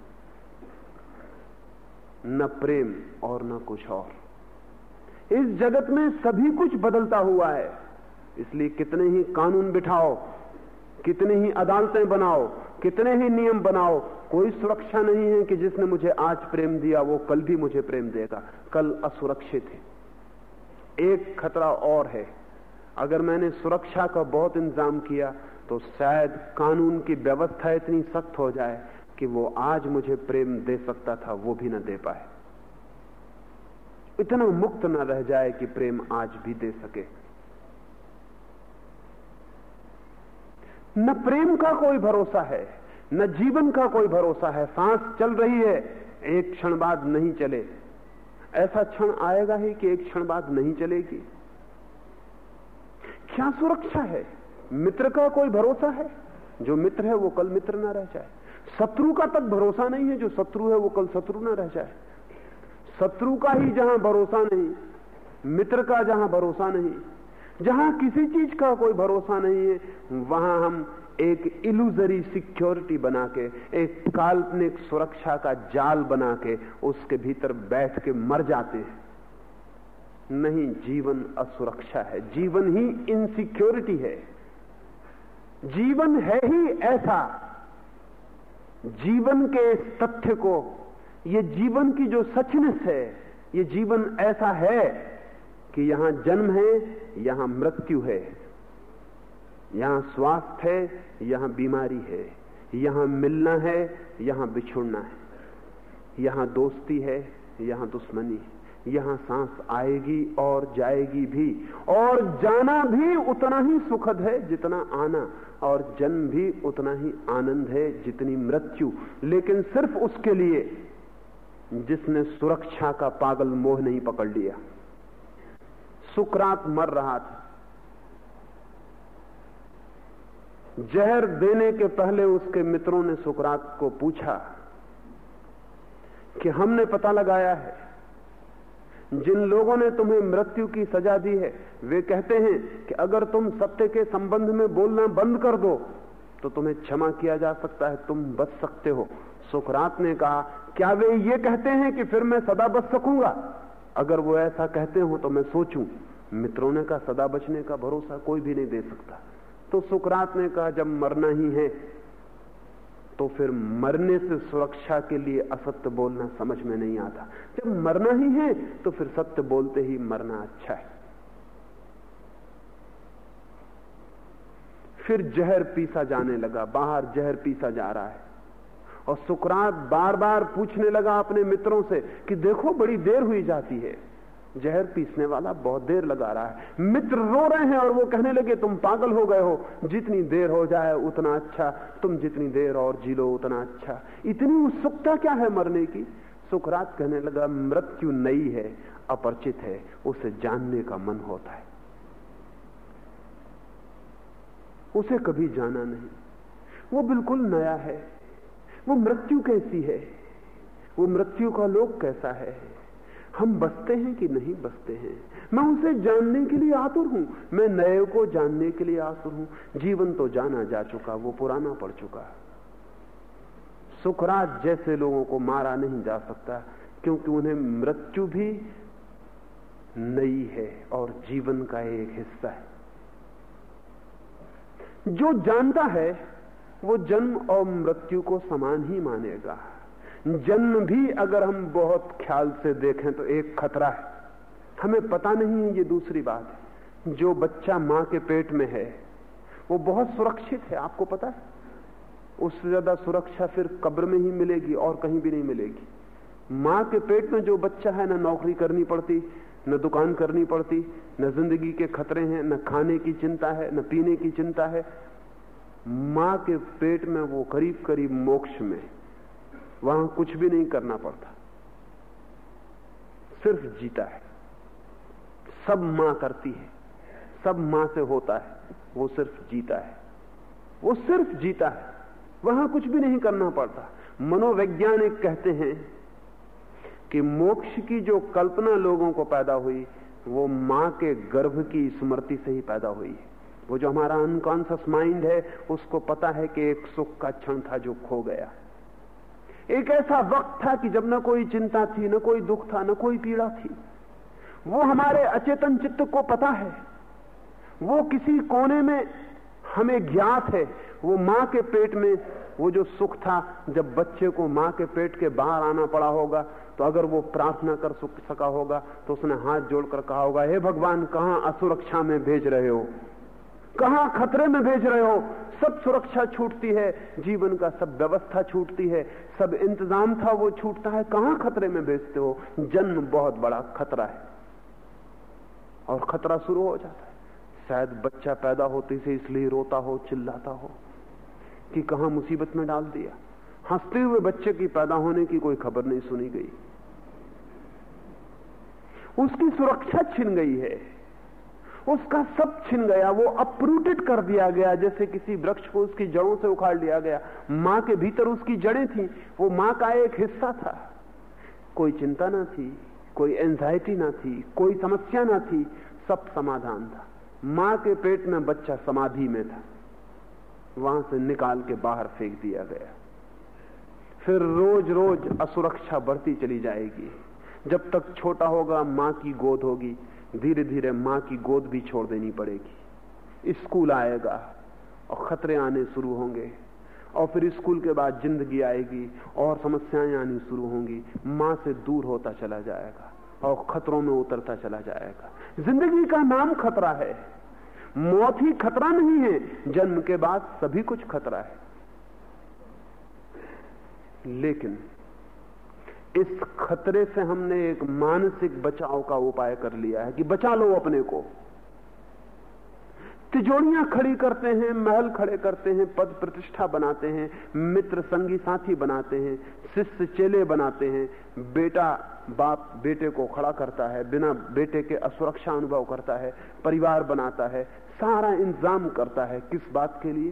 [SPEAKER 1] न प्रेम और न कुछ और। इस जगत में सभी कुछ बदलता हुआ है, इसलिए कितने ही कानून बिठाओ कितनी ही अदालतें बनाओ, कितने ही नियम बनाओ, कोई सुरक्षा नहीं है कि जिसने मुझे आज प्रेम दिया, वो कल भी मुझे प्रेम देगा। कल असुरक्षित है। एक खतरा और है। अगर मैंने सुरक्षा का बहुत इंतज़ाम किया तो शायद कानून की व्यवस्था इतनी सख्त हो जाए कि वो आज मुझे प्रेम दे सकता था, वो भी ना दे पाए। इतना मुक्त ना रह जाए कि प्रेम आज भी दे सके। न प्रेम का कोई भरोसा है, न जीवन का कोई भरोसा है। सांस चल रही है, एक क्षण बाद नहीं चले। ऐसा क्षण आएगा ही कि एक क्षण बाद नहीं चलेगी। क्या सुरक्षा है? मित्र का कोई भरोसा है? जो मित्र है, वो कल मित्र ना रह जाए। शत्रु का तक भरोसा नहीं है, जो शत्रु है, वो कल शत्रु ना रह जाए। शत्रु का ही जहाँ भरोसा नहीं, मित्र का जहाँ भरोसा नहीं जहाँ किसी चीज़ का कोई भरोसा नहीं है, वहाँ हम एक इलूजरी सिक्योरिटी बना के एक काल्पनिक सुरक्षा का जाल बना के उसके भीतर बैठ के मर जाते हैं। नहीं, जीवन असुरक्षा है। जीवन ही इनसिक्योरिटी है। जीवन है ही ऐसा। जीवन के तथ्य को, ये जीवन की जो सचनेस है, ये जीवन ऐसा है कि यहाँ जन्म है यहाँ मृत्यु है, यहाँ स्वास्थ्य है, यहाँ बीमारी है। यहाँ मिलना है, यहाँ बिछुड़ना है। यहाँ दोस्ती है, यहाँ दुश्मनी यहाँ सांस आएगी और जाएगी भी। और जाना भी उतना ही सुखद है जितना आना, और जन्म भी उतना ही आनंद है जितनी मृत्यु। लेकिन सिर्फ़ उसके लिए जिसने सुरक्षा का पागल मोह नहीं पकड़ लिया। सुकरात मर रहा था। जहर देने के पहले उसके मित्रों ने सुकरात को पूछा कि हमने पता लगाया है, जिन लोगों ने तुम्हें मृत्यु की सजा दी है, वे कहते हैं कि अगर तुम सत्य के संबंध में बोलना बंद कर दो तो तुम्हें क्षमा किया जा सकता है, तुम बच सकते हो। सुखरात ने कहा, क्या वे ये कहते हैं कि फिर मैं सदा बच सकूँगा? अगर वो ऐसा कहते हो तो मैं सोचूं, मित्रों ने कहा, सदा बचने का भरोसा कोई भी नहीं दे सकता। तो सुकरात ने कहा, जब मरना ही है तो फिर मरने से सुरक्षा के लिए असत्य बोलना समझ में नहीं आता। जब मरना ही है तो फिर सत्य बोलते ही मरना अच्छा है। फिर जहर पीसा जाने लगा, बाहर जहर पीसा जा रहा है। और सुकरात बार बार पूछने लगा अपने मित्रों से कि देखो बड़ी देर हुई जाती है। जहर पीसने वाला बहुत देर लगा रहा है। मित्र रो रहे हैं और वो कहने लगे, तुम पागल हो गए हो। जितनी देर हो जाए उतना अच्छा। तुम जितनी देर और जी लो उतना अच्छा। इतनी उत्सुकता क्या है मरने की? सुखरात कहने लगा, मृत्यु नई है, अपरिचित है। उसे जानने का मन होता है। उसे कभी जाना नहीं। वो बिल्कुल नया है। वो मृत्यु कैसी है? वो मृत्यु का लोक कैसा है? हम बसते हैं कि नहीं बसते हैं? मैं उसे जानने के लिए आतुर हूँ। मैं नए को जानने के लिए आतुर हूँ। जीवन तो जाना जा चुका, वो पुराना पड़ चुका। सुखराज जैसे लोगों को मारा नहीं जा सकता, क्योंकि उन्हें मृत्यु भी नई है और जीवन का एक हिस्सा है। जो जानता है वो जन्म और मृत्यु को समान ही मानेगा। जन्म भी अगर हम बहुत ख्याल से देखें तो एक खतरा है। हमें पता नहीं है ये दूसरी बात जो बच्चा माँ के पेट में है, वो बहुत सुरक्षित है, आपको पता है? उससे ज़्यादा सुरक्षा फिर कब्र में ही मिलेगी और कहीं भी नहीं मिलेगी। माँ के पेट में जो बच्चा है, ना नौकरी करनी पड़ती, न दुकान करनी पड़ती, न ज़िंदगी के खतरे हैं, न खाने की चिंता है, न पीने की चिंता है माँ के पेट में वो करीब करीब मोक्ष में वहाँ कुछ भी नहीं करना पड़ता। सिर्फ़ जीता है। सब माँ करती है। सब माँ से होता है। वो सिर्फ़ जीता है। वो सिर्फ़ जीता है। वहाँ कुछ भी नहीं करना पड़ता। मनोवैज्ञानिक कहते हैं कि मोक्ष की जो कल्पना लोगों को पैदा हुई, वो माँ के गर्भ की स्मृति से ही पैदा हुई है। वो जो हमारा अनकॉन्सियस माइंड है, उसको पता है कि एक सुख का क्षण था जो खो गया। एक ऐसा वक्त था कि जब न कोई चिंता थी, न कोई दुख था, न कोई पीड़ा थी। वो हमारे अचेतन चित्त को पता है। वो किसी कोने में हमें ज्ञात है। वो माँ के पेट में वो जो सुख था, जब बच्चे को माँ के पेट के बाहर आना पड़ा होगा तो अगर वो प्रार्थना कर सका होगा तो उसने हाथ जोड़कर कहा होगा, हे भगवान, कहाँ असुरक्षा में भेज रहे हो? कहाँ खतरे में भेज रहे हो? सब सुरक्षा छूटती है, जीवन का सब व्यवस्था छूटती है, सब इंतज़ाम था, वो छूटता है। कहाँ खतरे में भेजते हो? जन्म बहुत बड़ा खतरा है। और खतरा शुरू हो जाता है। शायद बच्चा पैदा होते से इसलिए रोता हो, चिल्लाता हो, कि कहा मुसीबत में डाल दिया। हँसते हुए बच्चे की पैदा होने की कोई खबर नहीं सुनी गई। उसकी सुरक्षा छिन गई है। उसका सब छिन गया, वो अप्रूटेड कर दिया गया, जैसे किसी वृक्ष को उसकी जड़ों से उखाड़ लिया गया। माँ के भीतर उसकी जड़ें थी, वो माँ का एक हिस्सा था। कोई चिंता ना थी, कोई एंजाइटी ना थी, कोई समस्या ना थी, सब समाधान था। माँ के पेट में बच्चा समाधि में था। वहाँ से निकाल के बाहर फेंक दिया गया। फिर रोज रोज असुरक्षा बढ़ती चली जाएगी। जब तक छोटा होगा, माँ की गोद होगी। धीरे धीरे माँ की गोद भी छोड़ देनी पड़ेगी। स्कूल आएगा और खतरे आने शुरू होंगे और फिर स्कूल के बाद ज़िंदगी आएगी और समस्याएँ आनी शुरू होंगी। माँ से दूर होता चला जाएगा और खतरों में उतरता चला जाएगा। ज़िंदगी का नाम खतरा है। मौत ही खतरा नहीं है, जन्म के बाद सभी कुछ खतरा है। लेकिन इस खतरे से हमने एक मानसिक बचाव का उपाय कर लिया है कि बचा लो अपने को। तिजोड़ियाँ खड़ी करते हैं, महल खड़े करते हैं, पद प्रतिष्ठा बनाते हैं, मित्र संगी साथी बनाते हैं, शिष्य चेले बनाते हैं। बेटा बाप बेटे को खड़ा करता है, बिना बेटे के असुरक्षा अनुभव करता है, परिवार बनाता है, सारा इंतज़ाम करता है। किस बात के लिए?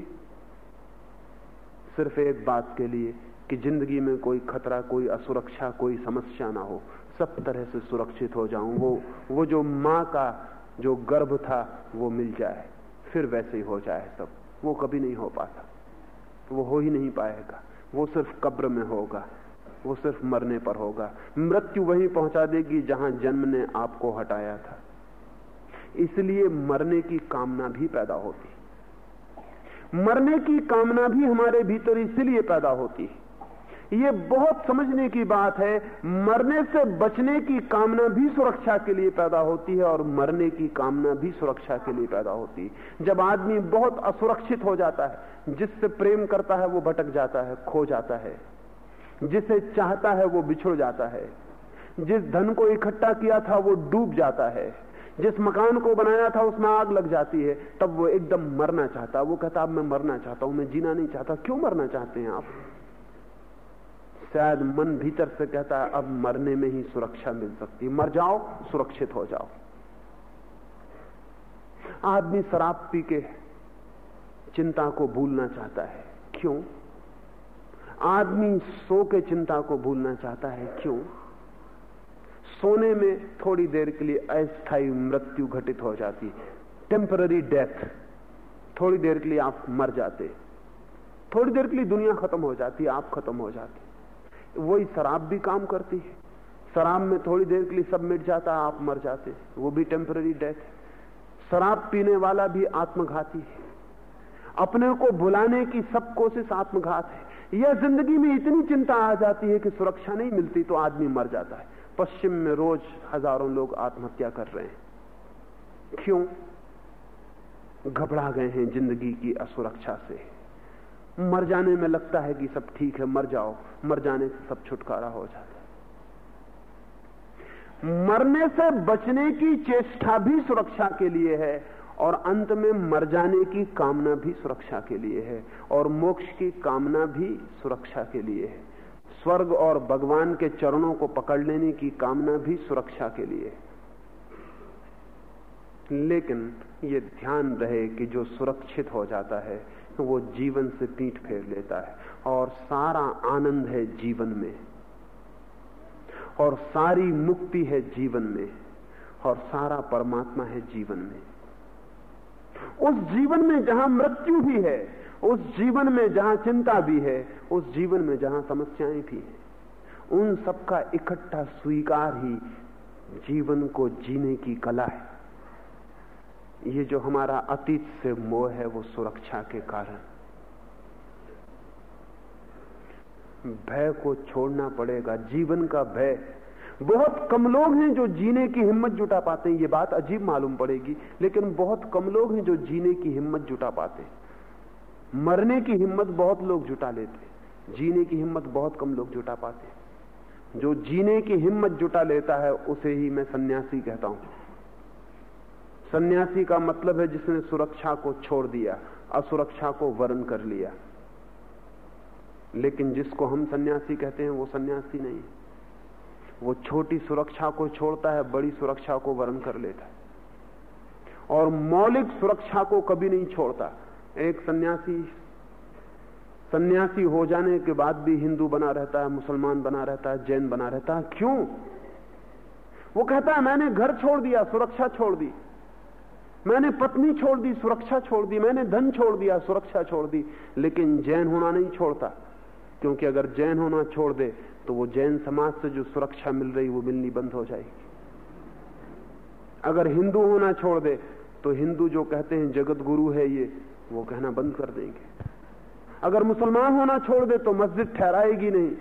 [SPEAKER 1] सिर्फ़ एक बात के लिए कि ज़िंदगी में कोई खतरा, कोई असुरक्षा, कोई समस्या ना हो। सब तरह से सुरक्षित हो जाऊँ। वो वो जो माँ का जो गर्भ था, वो मिल जाए। फिर वैसे ही हो जाए सब। वो कभी नहीं हो पाता। वो हो ही नहीं पाएगा। वो सिर्फ़ कब्र में होगा। वो सिर्फ़ मरने पर होगा। मृत्यु वहीं पहुँचा देगी जहाँ जन्म ने आपको हटाया था। इसलिए मरने की कामना भी पैदा होती मरने की कामना भी हमारे भीतर इसलिए पैदा होती है ये बहुत समझने की बात है, मरने से बचने की कामना भी सुरक्षा के लिए पैदा होती है और मरने की कामना भी सुरक्षा के लिए पैदा होती है। जब आदमी बहुत असुरक्षित हो जाता है, जिससे प्रेम करता है वो भटक जाता है, खो जाता है। जिसे चाहता है वो बिछुड़ जाता है। जिस धन को इकट्ठा किया था वो डूब जाता है। जिस मकान को बनाया था उसमें आग लग जाती है। तब वो एकदम मरना चाहता है। वो कहता, अब मैं मरना चाहता हूँ, मैं जीना नहीं चाहता। क्यों मरना चाहते हैं आप? शायद मन भीतर से कहता है, अब मरने में ही सुरक्षा मिल सकती मर जाओ, सुरक्षित हो जाओ। आदमी शराब पी के चिंता को भूलना चाहता है। क्यों? आदमी सो के चिंता को भूलना चाहता है। क्यों? सोने में थोड़ी देर के लिए अस्थायी मृत्यु घटित हो जाती टेम्पररी डेथ थोड़ी देर के लिए आप मर जाते। थोड़ी देर के लिए दुनिया खत्म हो जाती आप खत्म हो जाते। वही शराब भी काम करती है। शराब में थोड़ी देर के लिए सब मिट जाता है, आप मर जाते वो भी टेम्पररी डेथ शराब पीने वाला भी आत्मघाती है। अपने को बुलाने की सब कोशिश आत्मघात है। यह ज़िंदगी में इतनी चिंता आ जाती है कि सुरक्षा नहीं मिलती तो आदमी मर जाता है। पश्चिम में रोज हज़ारों लोग आत्महत्या कर रहे हैं। क्यों? घबरा गए हैं ज़िंदगी की असुरक्षा से। मर जाने में लगता है कि सब ठीक है, मर जाओ। मर जाने से सब छुटकारा हो जाता है। मरने से बचने की चेष्टा भी सुरक्षा के लिए है और अंत में मर जाने की कामना भी सुरक्षा के लिए है और मोक्ष की कामना भी सुरक्षा के लिए है। स्वर्ग और भगवान के चरणों को पकड़ लेने की कामना भी सुरक्षा के लिए है। लेकिन ये ध्यान रहे कि जो सुरक्षित हो जाता है वो जीवन से पीठ फेर लेता है। और सारा आनंद है जीवन में। और सारी मुक्ति है जीवन में। और सारा परमात्मा है जीवन में। उस जीवन में जहाँ मृत्यु भी है, उस जीवन में जहाँ चिंता भी है, उस जीवन में जहाँ समस्याएँ भी हैं, उन सबका इकट्ठा स्वीकार ही जीवन को जीने की कला है। ये जो हमारा अतीत से मोह है, वो सुरक्षा के कारण। भय को छोड़ना पड़ेगा, जीवन का भय। बहुत कम लोग हैं जो जीने की हिम्मत जुटा पाते हैं, ये बात अजीब मालूम पड़ेगी, लेकिन बहुत कम लोग हैं जो जीने की हिम्मत जुटा पाते मरने की हिम्मत बहुत लोग जुटा लेते जीने की हिम्मत बहुत कम लोग जुटा पाते जो जीने की हिम्मत जुटा लेता है, उसे ही मैं सन्यासी कहता हूँ। सन्यासी का मतलब है जिसने सुरक्षा को छोड़ दिया, असुरक्षा को वर्ण कर लिया। लेकिन जिसको हम सन्यासी कहते हैं, वो सन्यासी नहीं वो छोटी सुरक्षा को छोड़ता है, बड़ी सुरक्षा को वर्ण कर लेता है। और मौलिक सुरक्षा को कभी नहीं छोड़ता। एक सन्यासी सन्यासी हो जाने के बाद भी हिंदू बना रहता है, मुसलमान बना रहता है, जैन बना रहता है। क्यों? वो कहता है, मैंने घर छोड़ दिया, सुरक्षा छोड़ दी। मैंने पत्नी छोड़ दी, सुरक्षा छोड़ दी, मैंने धन छोड़ दिया, सुरक्षा छोड़ दी, लेकिन जैन होना नहीं छोड़ता। क्योंकि अगर जैन होना छोड़ दे तो वो जैन समाज से जो सुरक्षा मिल रही, वो मिलनी बंद हो जाएगी। अगर हिंदू होना छोड़ दे तो हिंदू जो कहते हैं, जगत गुरु है ये, वो कहना बंद कर देंगे। अगर मुसलमान होना छोड़ दे तो मस्जिद ठहराएगी नहीं।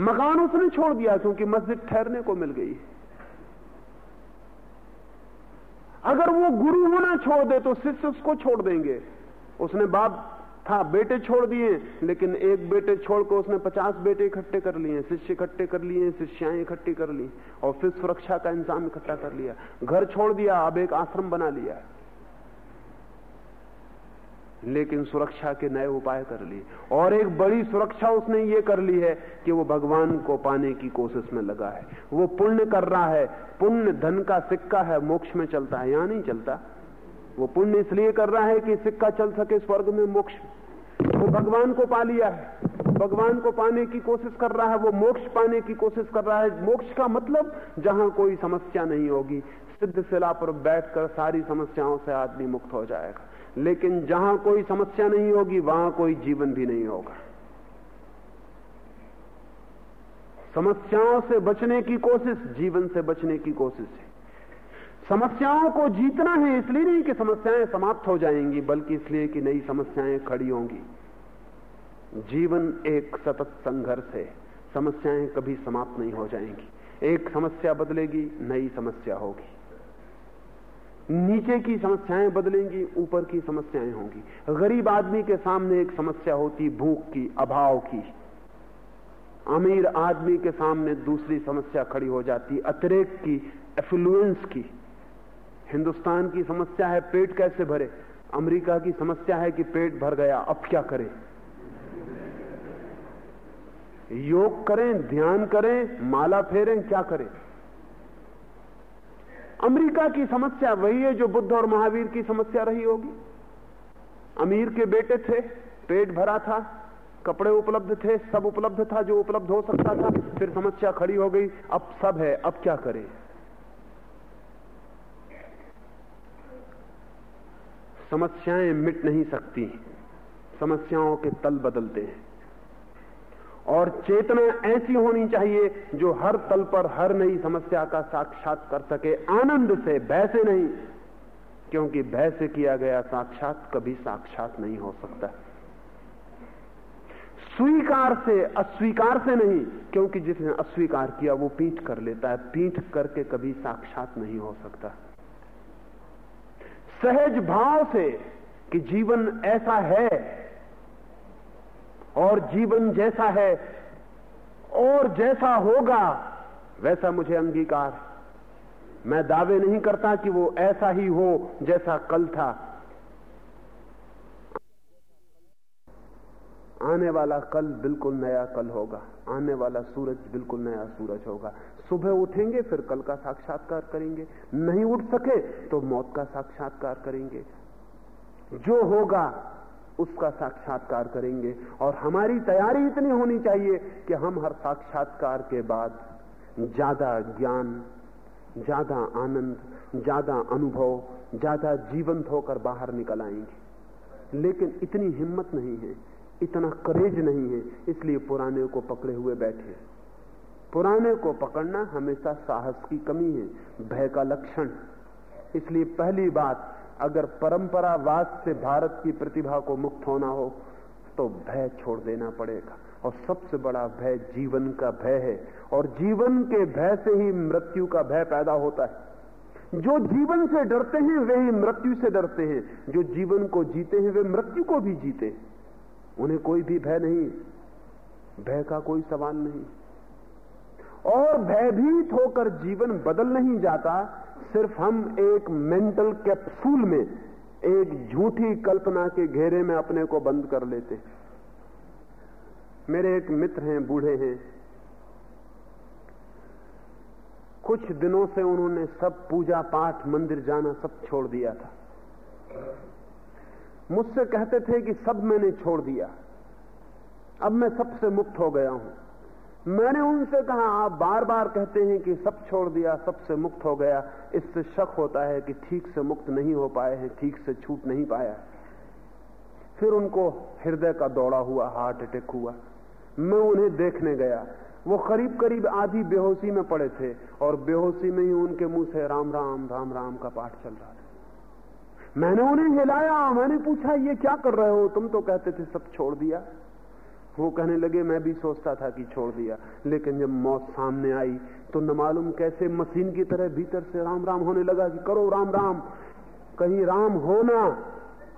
[SPEAKER 1] मकान उसने छोड़ दिया, क्योंकि मस्जिद ठहरने को मिल गई अगर वो गुरु होना छोड़ दे तो शिष्य उसको छोड़ देंगे। उसने बाप था, बेटे छोड़ दिए, लेकिन एक बेटे छोड़कर उसने पचास बेटे इकट्ठे कर लिए, शिष्य इकट्ठे कर लिए, शिष्याएँ इकट्ठी कर ली, और फिर सुरक्षा का इंतज़ाम इकट्ठा कर लिया। घर छोड़ दिया, अब एक आश्रम बना लिया। लेकिन सुरक्षा के नए उपाय कर लिए। और एक बड़ी सुरक्षा उसने ये कर ली है कि वो भगवान को पाने की कोशिश में लगा है। वो पुण्य कर रहा है। पुण्य धन का सिक्का है, मोक्ष में चलता है। यहाँ नहीं चलता। वो पुण्य इसलिए कर रहा है कि सिक्का चल सके स्वर्ग में मोक्ष। वो भगवान को पा लिया है। भगवान को पाने की कोशिश कर रहा है। वो मोक्ष पाने की कोशिश कर रहा है। मोक्ष का मतलब जहाँ कोई समस्या नहीं होगी, सिद्ध शिला पर बैठकर सारी समस्याओं से आदमी मुक्त हो जाएगा। लेकिन जहाँ कोई समस्या नहीं होगी, वहाँ कोई जीवन भी नहीं होगा। समस्याओं से बचने की कोशिश जीवन से बचने की कोशिश है। समस्याओं को जीतना है, इसलिए नहीं कि समस्याएँ समाप्त हो जाएँगी, बल्कि इसलिए कि नई समस्याएँ खड़ी होंगी। जीवन एक सतत संघर्ष है। समस्याएँ कभी समाप्त नहीं हो जाएँगी। एक समस्या बदलेगी, नई समस्या होगी। नीचे की समस्याएँ बदलेंगी, ऊपर की समस्याएँ होंगी। गरीब आदमी के सामने एक समस्या होती, भूख की, अभाव की। अमीर आदमी के सामने दूसरी समस्या खड़ी हो जाती, अतिरेक की एफ्लुएंस की। हिंदुस्तान की समस्या है, पेट कैसे भरे? अमेरिका की समस्या है कि पेट भर गया, अब क्या करें? योग करें, ध्यान करें, माला फेरें, क्या करें? अमेरिका की समस्या वही है जो बुद्ध और महावीर की समस्या रही होगी। अमीर के बेटे थे, पेट भरा था, कपड़े उपलब्ध थे, सब उपलब्ध था, जो उपलब्ध हो सकता था, फिर समस्या खड़ी हो गई, अब सब है, अब क्या करें? समस्याएँ मिट नहीं सकती, समस्याओं के तल बदलते हैं। और चेतना ऐसी होनी चाहिए जो हर तल पर हर नई समस्या का साक्षात कर सके। आनंद से भय से नहीं, क्योंकि भय से किया गया साक्षात कभी साक्षात नहीं हो सकता। स्वीकार से, अस्वीकार से नहीं, क्योंकि जिसने अस्वीकार किया वो पीठ कर लेता है। पीठ करके कभी साक्षात नहीं हो सकता। सहज भाव से कि जीवन ऐसा है और जीवन जैसा है, और जैसा होगा, वैसा मुझे अंगीकार। मैं दावे नहीं करता कि वो ऐसा ही हो जैसा कल था। आने वाला कल बिल्कुल नया कल होगा। आने वाला सूरज बिल्कुल नया सूरज होगा। सुबह उठेंगे, फिर कल का साक्षात्कार करेंगे। नहीं उठ सके तो मौत का साक्षात्कार करेंगे। जो होगा उसका साक्षात्कार करेंगे। और हमारी तैयारी इतनी होनी चाहिए कि हम हर साक्षात्कार के बाद ज़्यादा ज्ञान, ज़्यादा आनंद, ज़्यादा अनुभव, ज़्यादा जीवंत होकर बाहर निकल आएँगे। लेकिन इतनी हिम्मत नहीं है, इतना करेज नहीं है, इसलिए पुराने को पकड़े हुए बैठे। पुराने को पकड़ना हमेशा साहस की कमी है, भय का लक्षण। इसलिए पहली बात अगर परंपरावाद से भारत की प्रतिभा को मुक्त होना हो तो भय छोड़ देना पड़ेगा। और सबसे बड़ा भय जीवन का भय है। और जीवन के भय से ही मृत्यु का भय पैदा होता है। जो जीवन से डरते हैं, वे ही मृत्यु से डरते हैं। जो जीवन को जीते हैं, वे मृत्यु को भी जीते हैं। उन्हें कोई भी भय नहीं। भय का कोई सवाल नहीं। और भयभीत होकर जीवन बदल नहीं जाता सिर्फ़ हम एक मेंटल कैप्सूल में एक झूठी कल्पना के घेरे में अपने को बंद कर लेते मेरे एक मित्र हैं, बूढ़े हैं। कुछ दिनों से उन्होंने सब पूजा पाठ, मंदिर जाना सब छोड़ दिया था। मुझसे कहते थे कि सब मैंने छोड़ दिया। अब मैं सबसे मुक्त हो गया हूँ। मैंने उनसे कहा, आप बार बार कहते हैं कि सब छोड़ दिया, सबसे मुक्त हो गया। इससे शक होता है कि ठीक से मुक्त नहीं हो पाए हैं, ठीक से छूट नहीं पाया। फिर उनको हृदय का दौड़ा हुआ, हार्ट अटैक हुआ। मैं उन्हें देखने गया। वो करीब करीब आधी बेहोशी में पड़े थे और बेहोशी में ही उनके मुँह से राम राम राम राम का पाठ चल रहा था। मैंने उन्हें हिलाया, मैंने पूछा, ये क्या कर रहे हो? तुम तो कहते थे सब छोड़ दिया। वो कहने लगे, मैं भी सोचता था कि छोड़ दिया, लेकिन जब मौत सामने आई तो न मालूम कैसे मशीन की तरह भीतर से राम राम होने लगा कि करो राम राम, कहीं राम होना,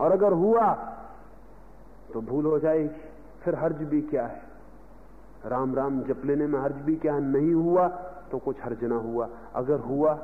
[SPEAKER 1] और अगर हुआ तो भूल हो जाएगी, फिर हर्ज भी क्या है? राम राम जप लेने में हर्ज भी क्या है नहीं हुआ तो कुछ हर्ज ना हुआ, अगर हुआ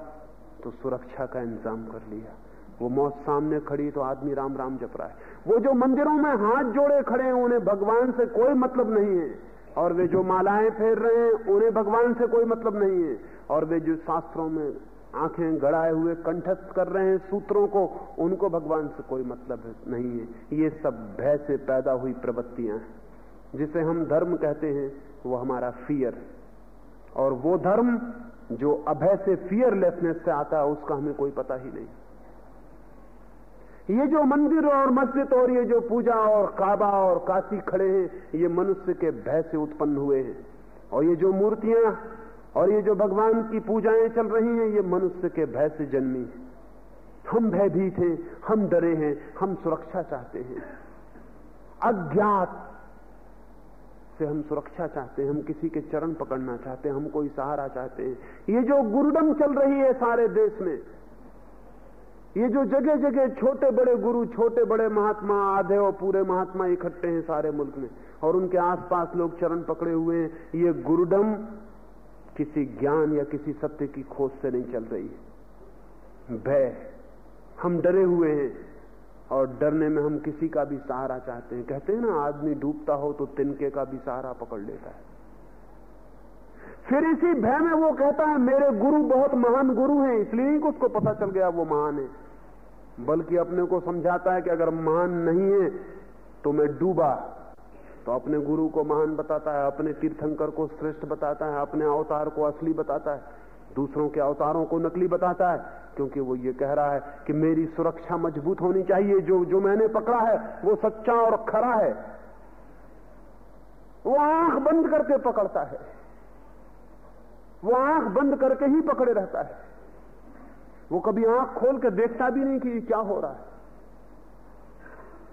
[SPEAKER 1] तो सुरक्षा का इंतज़ाम कर लिया। वो मौत सामने खड़ी तो आदमी राम राम जप रहा है। वो जो मंदिरों में हाथ जोड़े खड़े हैं, उन्हें भगवान से कोई मतलब नहीं है। और वे जो मालाएँ फेर रहे हैं, उन्हें भगवान से कोई मतलब नहीं है। और वे जो शास्त्रों में आँखें गड़ाए हुए कंठस्थ कर रहे हैं, सूत्रों को, उनको भगवान से कोई मतलब नहीं है। ये सब भय से पैदा हुई प्रवृत्तियाँ हैं, जिसे हम धर्म कहते हैं, वो हमारा फियर और वो धर्म जो अभय से फियरलेसनेस से आता है, उसका हमें कोई पता ही नहीं। ये जो मंदिर और मस्जिद और ये जो पूजा और काबा और काशी खड़े हैं, ये मनुष्य के भय से उत्पन्न हुए हैं। और ये जो मूर्तियाँ और ये जो भगवान की पूजाएँ चल रही हैं, ये मनुष्य के भय से जन्मी हम भयभीत हैं, हम डरे हैं, हम सुरक्षा चाहते हैं। अज्ञात से हम सुरक्षा चाहते हैं, हम किसी के चरण पकड़ना चाहते हैं, हम कोई सहारा चाहते हैं। ये जो गुरुडम चल रही है सारे देश में ये जो जगह जगह छोटे बड़े गुरु, छोटे बड़े महात्मा, आधे और पूरे महात्मा इकट्ठे हैं सारे मुल्क में, और उनके आसपास लोग चरण पकड़े हुए हैं, ये गुरुडम किसी ज्ञान या किसी सत्य की खोज से नहीं चल रही है। भय। हम डरे हुए हैं, और डरने में हम किसी का भी सहारा चाहते हैं। कहते हैं ना, आदमी डूबता हो तो तिनके का भी सहारा पकड़ लेता है। फिर इसी भय में वो कहता है, मेरे गुरु बहुत महान गुरु हैं, इसलिए ही उसको पता चल गया वो महान है। बल्कि अपने को समझाता है कि अगर महान नहीं है तो मैं डूबा। तो अपने गुरु को महान बताता है, अपने तीर्थंकर को श्रेष्ठ बताता है, अपने अवतार को असली बताता है, दूसरों के अवतारों को नकली बताता है, क्योंकि वो ये कह रहा है कि मेरी सुरक्षा मज़बूत होनी चाहिए, जो जो मैंने पकड़ा है, वो सच्चा और खरा है। वो आँख बंद करके पकड़ता है। वो आँख बंद करके ही पकड़े रहता है। वो कभी आँख खोल के देखता भी नहीं कि क्या हो रहा है।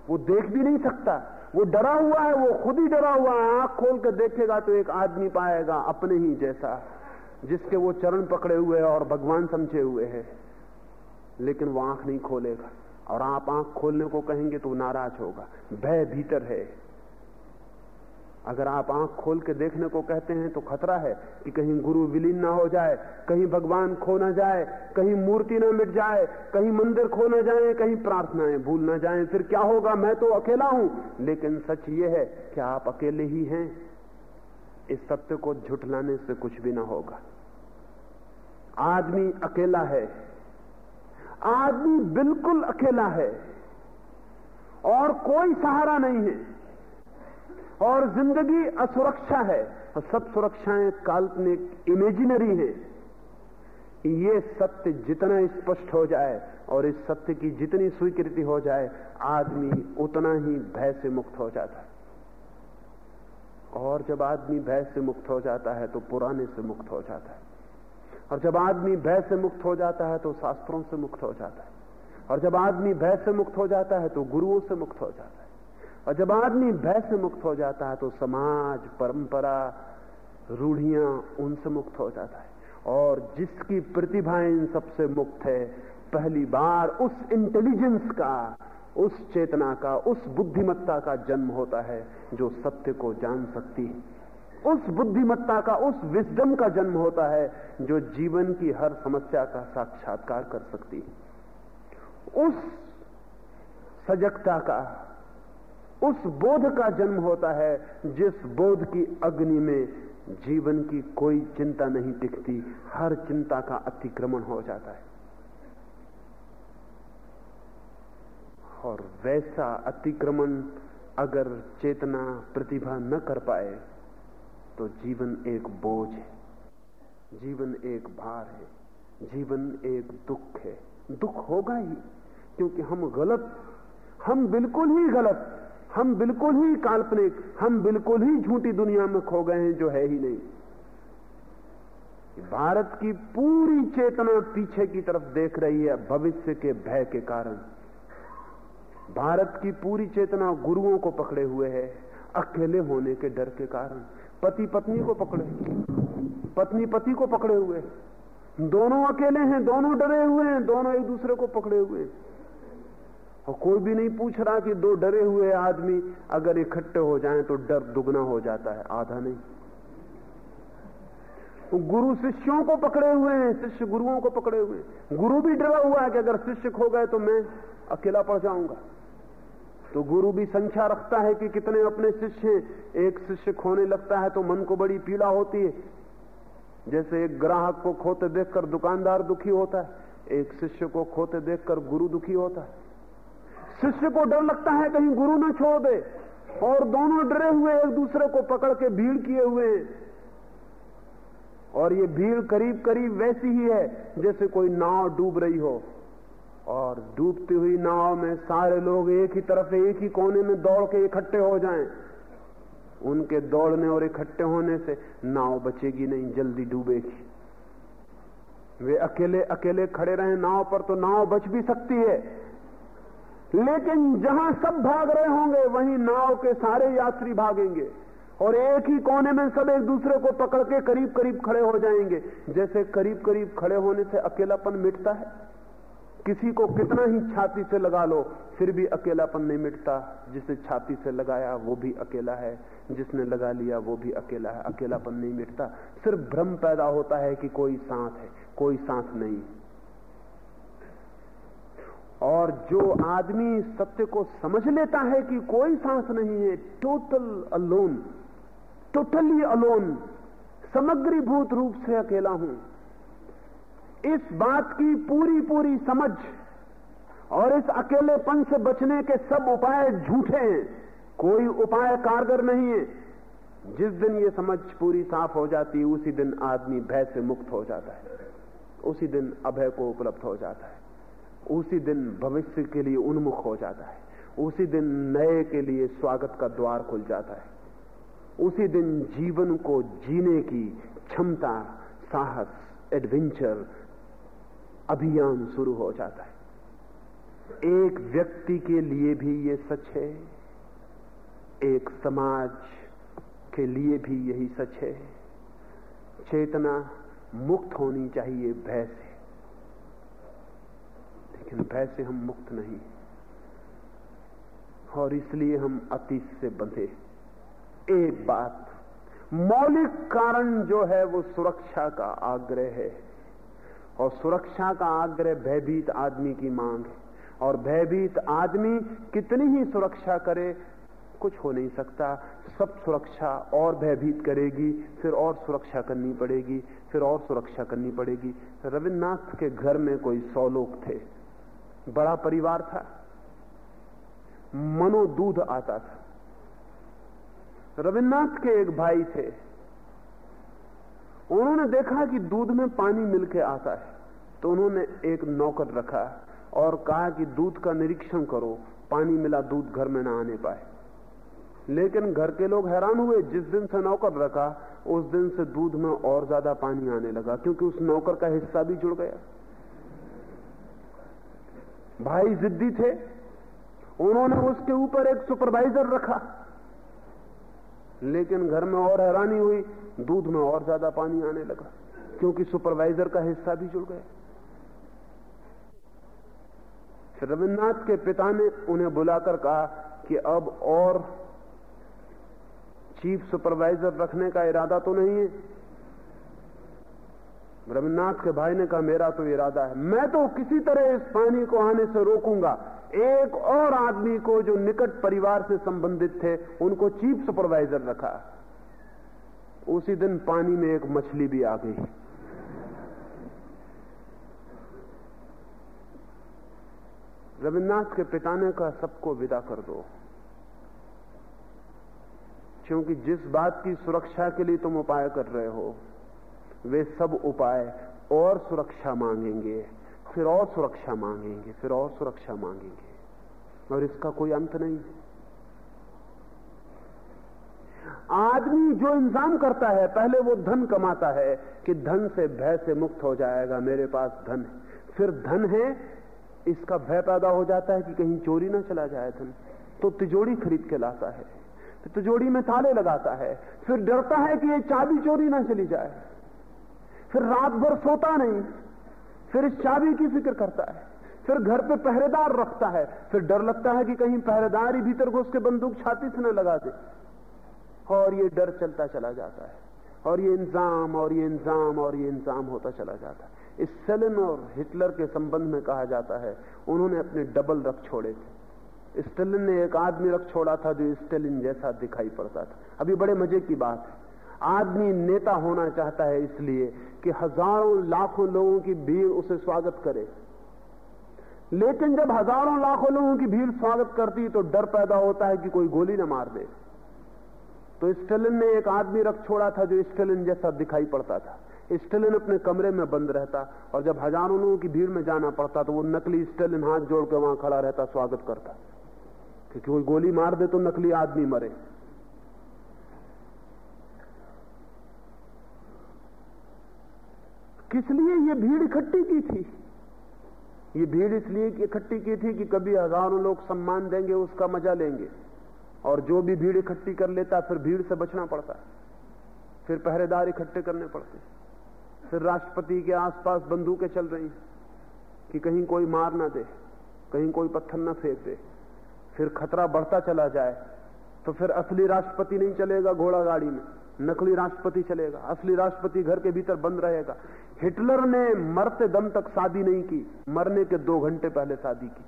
[SPEAKER 1] वो देख भी नहीं सकता। वो डरा हुआ है, वो खुद ही डरा हुआ है। आँख खोल के देखेगा तो एक आदमी पाएगा अपने ही जैसा, जिसके वो चरण पकड़े हुए हैं और भगवान समझे हुए हैं। लेकिन वो आँख नहीं खोलेगा। और आप आँख खोलने को कहेंगे तो नाराज़ होगा। भय भीतर है। अगर आप आँख खोल के देखने को कहते हैं तो खतरा है कि कहीं गुरु विलीन ना हो जाए, कहीं भगवान खो ना जाए, कहीं मूर्ति ना मिट जाए, कहीं मंदिर खो ना जाए, कहीं प्रार्थनाएँ भूल ना जाए, फिर क्या होगा? मैं तो अकेला हूँ। लेकिन सच ये है कि आप अकेले ही हैं। इस सत्य को झुठलाने से कुछ भी ना होगा। आदमी अकेला है। आदमी बिल्कुल अकेला है। और कोई सहारा नहीं है। और ज़िंदगी असुरक्षा है। और सब सुरक्षाएँ काल्पनिक इमेजिनरी है। ये सत्य जितना स्पष्ट हो जाए और इस सत्य की जितनी स्वीकृति हो जाए, आदमी उतना ही भय से मुक्त हो जाता है। और जब आदमी भय से मुक्त हो जाता है तो पुराने से मुक्त हो जाता है। और जब आदमी भय से मुक्त हो जाता है तो शास्त्रों से मुक्त हो जाता है। और जब आदमी भय से मुक्त हो जाता है तो गुरुओं से मुक्त हो जाता है। और जब आदमी भय से मुक्त हो जाता है तो समाज, परंपरा, रूढ़ियाँ उनसे मुक्त हो जाता है। और जिसकी प्रतिभा इन सबसे मुक्त है, पहली बार उस इंटेलिजेंस का, उस चेतना का, उस बुद्धिमत्ता का जन्म होता है जो सत्य को जान सकती है। उस बुद्धिमत्ता का, उस विजडम का जन्म होता है जो जीवन की हर समस्या का साक्षात्कार कर सकती है। उस सजगता का उस बोध का जन्म होता है जिस बोध की अग्नि में जीवन की कोई चिंता नहीं टिकती, हर चिंता का अतिक्रमण हो जाता है। और वैसा अतिक्रमण अगर चेतना प्रतिभा न कर पाए तो जीवन एक बोझ है, जीवन एक भार है, जीवन एक दुख है। दुख होगा ही, क्योंकि हम गलत, हम बिल्कुल ही गलत। हम बिल्कुल ही काल्पनिक, हम बिल्कुल ही झूठी दुनिया में खो गए हैं, जो है ही नहीं। भारत की पूरी चेतना पीछे की तरफ़ देख रही है, भविष्य के भय के कारण। भारत की पूरी चेतना गुरुओं को पकड़े हुए है, अकेले होने के डर के कारण। पति पत्नी को पकड़े पत्नी पति को पकड़े हुए। दोनों अकेले हैं, दोनों डरे हुए हैं, दोनों एक दूसरे को पकड़े हुए। हैं और कोई भी नहीं पूछ रहा कि दो डरे हुए आदमी अगर इकट्ठे हो जाएँ तो डर दुगना हो जाता है, आधा नहीं। तो गुरु शिष्यों को पकड़े हुए हैं, शिष्य गुरुओं को पकड़े हुए हैं। गुरु भी डरा हुआ है कि अगर शिष्य खो गए तो मैं अकेला पड़ जाऊँगा। तो गुरु भी संख्या रखता है कि कितने अपने शिष्य एक शिष्य खोने लगता है तो मन को बड़ी पीड़ा होती है। जैसे एक ग्राहक को खोते देखकर दुकानदार दुखी होता है, एक शिष्य को खोते देखकर गुरु दुखी होता है। शिष्य को डर लगता है कहीं गुरु न छोड़ दे और दोनों डरे हुए एक दूसरे को पकड़ के भीड़ किए हुए। हैं और ये भीड़ करीब करीब वैसी ही है, जैसे कोई नाव डूब रही हो। और डूबती हुई नाव में सारे लोग एक ही तरफ़ एक ही कोने में दौड़ के इकट्ठे हो जाएँ। उनके दौड़ने और इकट्ठे होने से नाव बचेगी नहीं, जल्दी डूबेगी। वे अकेले अकेले खड़े रहे, नाव पर तो नाव बच भी सकती है। लेकिन जहाँ सब भाग रहे होंगे, वहीं नाव के सारे यात्री भागेंगे। और एक ही कोने में सब एक दूसरे को पकड़ के करीब करीब खड़े हो जाएँगे। जैसे करीब करीब खड़े होने से अकेलापन मिटता है। किसी को कितना ही छाती से लगा लो, फिर भी अकेलापन नहीं मिटता। जिसे छाती से लगाया, वो भी अकेला है। जिसने लगा लिया, वो भी अकेला है। अकेलापन नहीं मिटता। सिर्फ़ भ्रम पैदा होता है कि कोई साथ है, कोई साथ नहीं। और जो आदमी सत्य को समझ लेता है कि कोई सांस नहीं है टोटल अलोन टोटली अलोन समग्रीभूत रूप से अकेला हूँ। इस बात की पूरी पूरी समझ और इस अकेलेपन से बचने के सब उपाय झूठे हैं। कोई उपाय कारगर नहीं है। जिस दिन ये समझ पूरी साफ़ हो जाती है उसी दिन आदमी भय से मुक्त हो जाता है। उसी दिन अभय को उपलब्ध हो जाता है। उसी दिन भविष्य के लिए उन्मुख हो जाता है। उसी दिन नए के लिए स्वागत का द्वार खुल जाता है। उसी दिन जीवन को जीने की क्षमता, साहस एडवेंचर अभियान शुरू हो जाता है। एक व्यक्ति के लिए भी ये सच है, एक समाज के लिए भी यही सच है। चेतना मुक्त होनी चाहिए, भय से। लेकिन भय से हम मुक्त नहीं। और इसलिए हम अतीत से बंधे। एक बात, मौलिक कारण जो है वो सुरक्षा का आग्रह है। और सुरक्षा का आग्रह भयभीत आदमी की मांग है। और भयभीत आदमी कितनी ही सुरक्षा करे, कुछ हो नहीं सकता। सब सुरक्षा और भयभीत करेगी, फिर और सुरक्षा करनी पड़ेगी, फिर और सुरक्षा करनी पड़ेगी। रविन्द्रनाथ के घर में कोई सौ लोग थे। बड़ा परिवार था। मनो दूध आता था। रविन्द्रनाथ के एक भाई थे। उन्होंने देखा कि दूध में पानी मिलके आता है। तो उन्होंने एक नौकर रखा और कहा कि दूध का निरीक्षण करो, पानी मिला दूध घर में ना आने पाए। लेकिन घर के लोग हैरान हुए। जिस दिन से नौकर रखा, उस दिन से दूध में और ज़्यादा पानी आने लगा, क्योंकि उस नौकर का हिस्सा भी जुड़ गया। भाई जिद्दी थे, उन्होंने उसके ऊपर एक सुपरवाइजर रखा। लेकिन घर में और हैरानी हुई, दूध में और ज़्यादा पानी आने लगा, क्योंकि सुपरवाइजर का हिस्सा भी जुड़ गया। रविन्द्रनाथ के पिता ने उन्हें बुलाकर कहा कि अब और चीफ सुपरवाइजर रखने का इरादा तो नहीं है रविन्द्रनाथ के भाई ने कहा, मेरा तो इरादा है। मैं तो किसी तरह इस पानी को आने से रोकूँगा। एक और आदमी को जो निकट परिवार से संबंधित थे, उनको चीफ सुपरवाइजर रखा। उसी दिन पानी में एक मछली भी आ गई। रविन्द्रनाथ के पिता ने कहा, सबको विदा कर दो। क्योंकि जिस बात की सुरक्षा के लिए तुम उपाय कर रहे हो वे सब उपाय और सुरक्षा मांगेंगे, फिर और सुरक्षा मांगेंगे, फिर और सुरक्षा मांगेंगे। और इसका कोई अंत नहीं। आदमी जो इंतज़ाम करता है, पहले वो धन कमाता है कि धन से भय से मुक्त हो जाएगा, मेरे पास धन है। फिर धन है, इसका भय पैदा हो जाता है कि कहीं चोरी ना चला जाए धन। तो तिजोरी खरीद के लाता है फिर तिजोरी में ताले लगाता है, फिर डरता है कि ये चाबी चोरी ना चली जाए। फिर रात भर सोता नहीं, फिर इस चाबी की फ़िक्र करता है, फिर घर पे पहरेदार रखता है, फिर डर लगता है कि कहीं पहरेदार ही भीतर घुस के बंदूक छाती से न लगा दे। और ये डर चलता चला जाता है, और ये इंजाम, और ये इंजाम, और ये इंजाम होता चला जाता है। इस सेलिन और हिटलर के संबंध में कहा जाता है, उन्होंने अपने डबल रख छोड़े थे। स्टेलिन ने एक आदमी रख छोड़ा था जो स्टेलिन जैसा दिखाई पड़ता था। अभी बड़े मज़े की बात है। आदमी नेता होना चाहता है इसलिए कि हज़ारों लाखों लोगों की भीड़ उसे स्वागत करे। लेकिन जब हज़ारों लाखों लोगों की भीड़ स्वागत करती तो डर पैदा होता है कि कोई गोली ना मार दे। तो स्टेलिन ने एक आदमी रख छोड़ा था जो स्टेलिन जैसा दिखाई पड़ता था। स्टेलिन अपने कमरे में बंद रहता, और जब हज़ारों लोगों की भीड़ में जाना पड़ता तो वो नकली स्टेलिन हाथ जोड़ के वहाँ खड़ा रहता, स्वागत करता। क्योंकि कोई गोली मार दे तो नकली आदमी मरे। किस लिए ये भीड़ इकट्ठी की थी? ये भीड़ इसलिए इकट्ठी की थी कि कभी हज़ारों लोग सम्मान देंगे, उसका मज़ा लेंगे। और जो भी भीड़ इकट्ठी कर लेता, फिर भीड़ से बचना पड़ता है। फिर पहरेदार इकट्ठे करने पड़ते फिर राष्ट्रपति के आसपास बंदूकें चल रही कि कहीं कोई मार ना दे, कहीं कोई पत्थर ना फेंक दे। फिर खतरा बढ़ता चला जाए तो फिर असली राष्ट्रपति नहीं चलेगा घोड़ा गाड़ी में। नकली राष्ट्रपति चलेगा। असली राष्ट्रपति घर के भीतर बंद रहेगा। हिटलर ने मरते दम तक शादी नहीं की। मरने के दो घंटे पहले शादी की।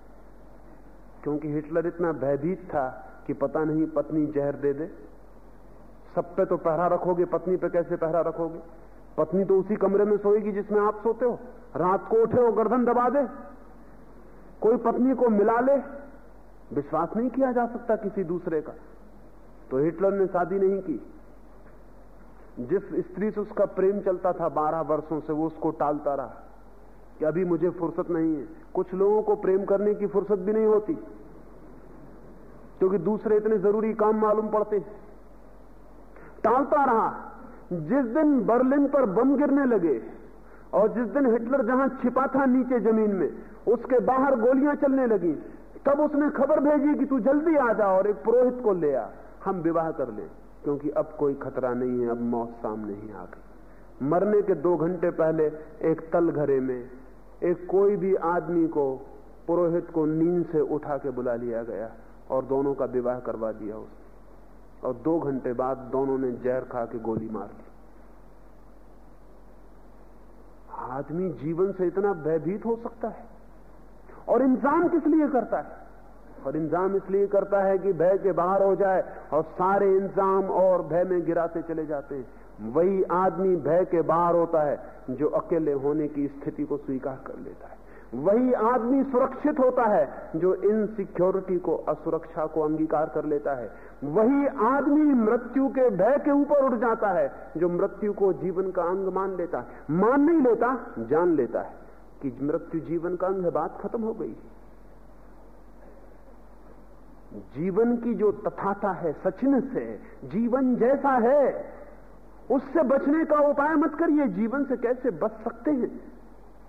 [SPEAKER 1] क्योंकि हिटलर इतना भयभीत था कि पता नहीं पत्नी जहर दे दे। सब पे तो पहरा रखोगे, पत्नी पे कैसे पहरा रखोगे? पत्नी तो उसी कमरे में सोएगी जिसमें आप सोते हो। रात को उठे हो, गर्दन दबा दे। कोई पत्नी को मिला ले। विश्वास नहीं किया जा सकता किसी दूसरे का। तो हिटलर ने शादी नहीं की। जिस स्त्री से उसका प्रेम चलता था बारह वर्षों से, वो उसको टालता रहा कि अभी मुझे फुर्सत नहीं है। कुछ लोगों को प्रेम करने की फुर्सत भी नहीं होती, क्योंकि दूसरे इतने ज़रूरी काम मालूम पड़ते टालता रहा, जिस दिन बर्लिन पर बम गिरने लगे और जिस दिन हिटलर जहाँ छिपा था नीचे ज़मीन में, उसके बाहर गोलियाँ चलने लगी, तब उसने खबर भेजी कि तू जल्दी आ जा और एक पुरोहित को ले आ, हम विवाह कर ले। क्योंकि अब कोई खतरा नहीं है, अब मौत सामने ही आ गई। मरने के दो घंटे पहले एक तल घरे में एक कोई भी आदमी को, पुरोहित को नींद से उठा के बुला लिया गया और दोनों का विवाह करवा दिया उसने। और दो घंटे बाद दोनों ने जहर खा के गोली मार ली आदमी जीवन से इतना भयभीत हो सकता है? और इंसान किस लिए करता है? और इंजाम इसलिए करता है कि भय के बाहर हो जाए और सारे इंजाम और भय में गिराते चले जाते हैं। वही आदमी भय के बाहर होता है जो अकेले होने की स्थिति को स्वीकार कर लेता है। वही आदमी सुरक्षित होता है जो इनसिक्योरिटी को, असुरक्षा को अंगीकार कर लेता है। वही आदमी मृत्यु के भय के ऊपर उठ जाता है जो मृत्यु को जीवन का अंग मान लेता है। मान नहीं लेता, जान लेता है कि मृत्यु जीवन का अंग है, बात खत्म हो गई। जीवन की जो तथाता है, सचिन से, जीवन जैसा है, उससे बचने का उपाय मत करिए। जीवन से कैसे बच सकते हैं?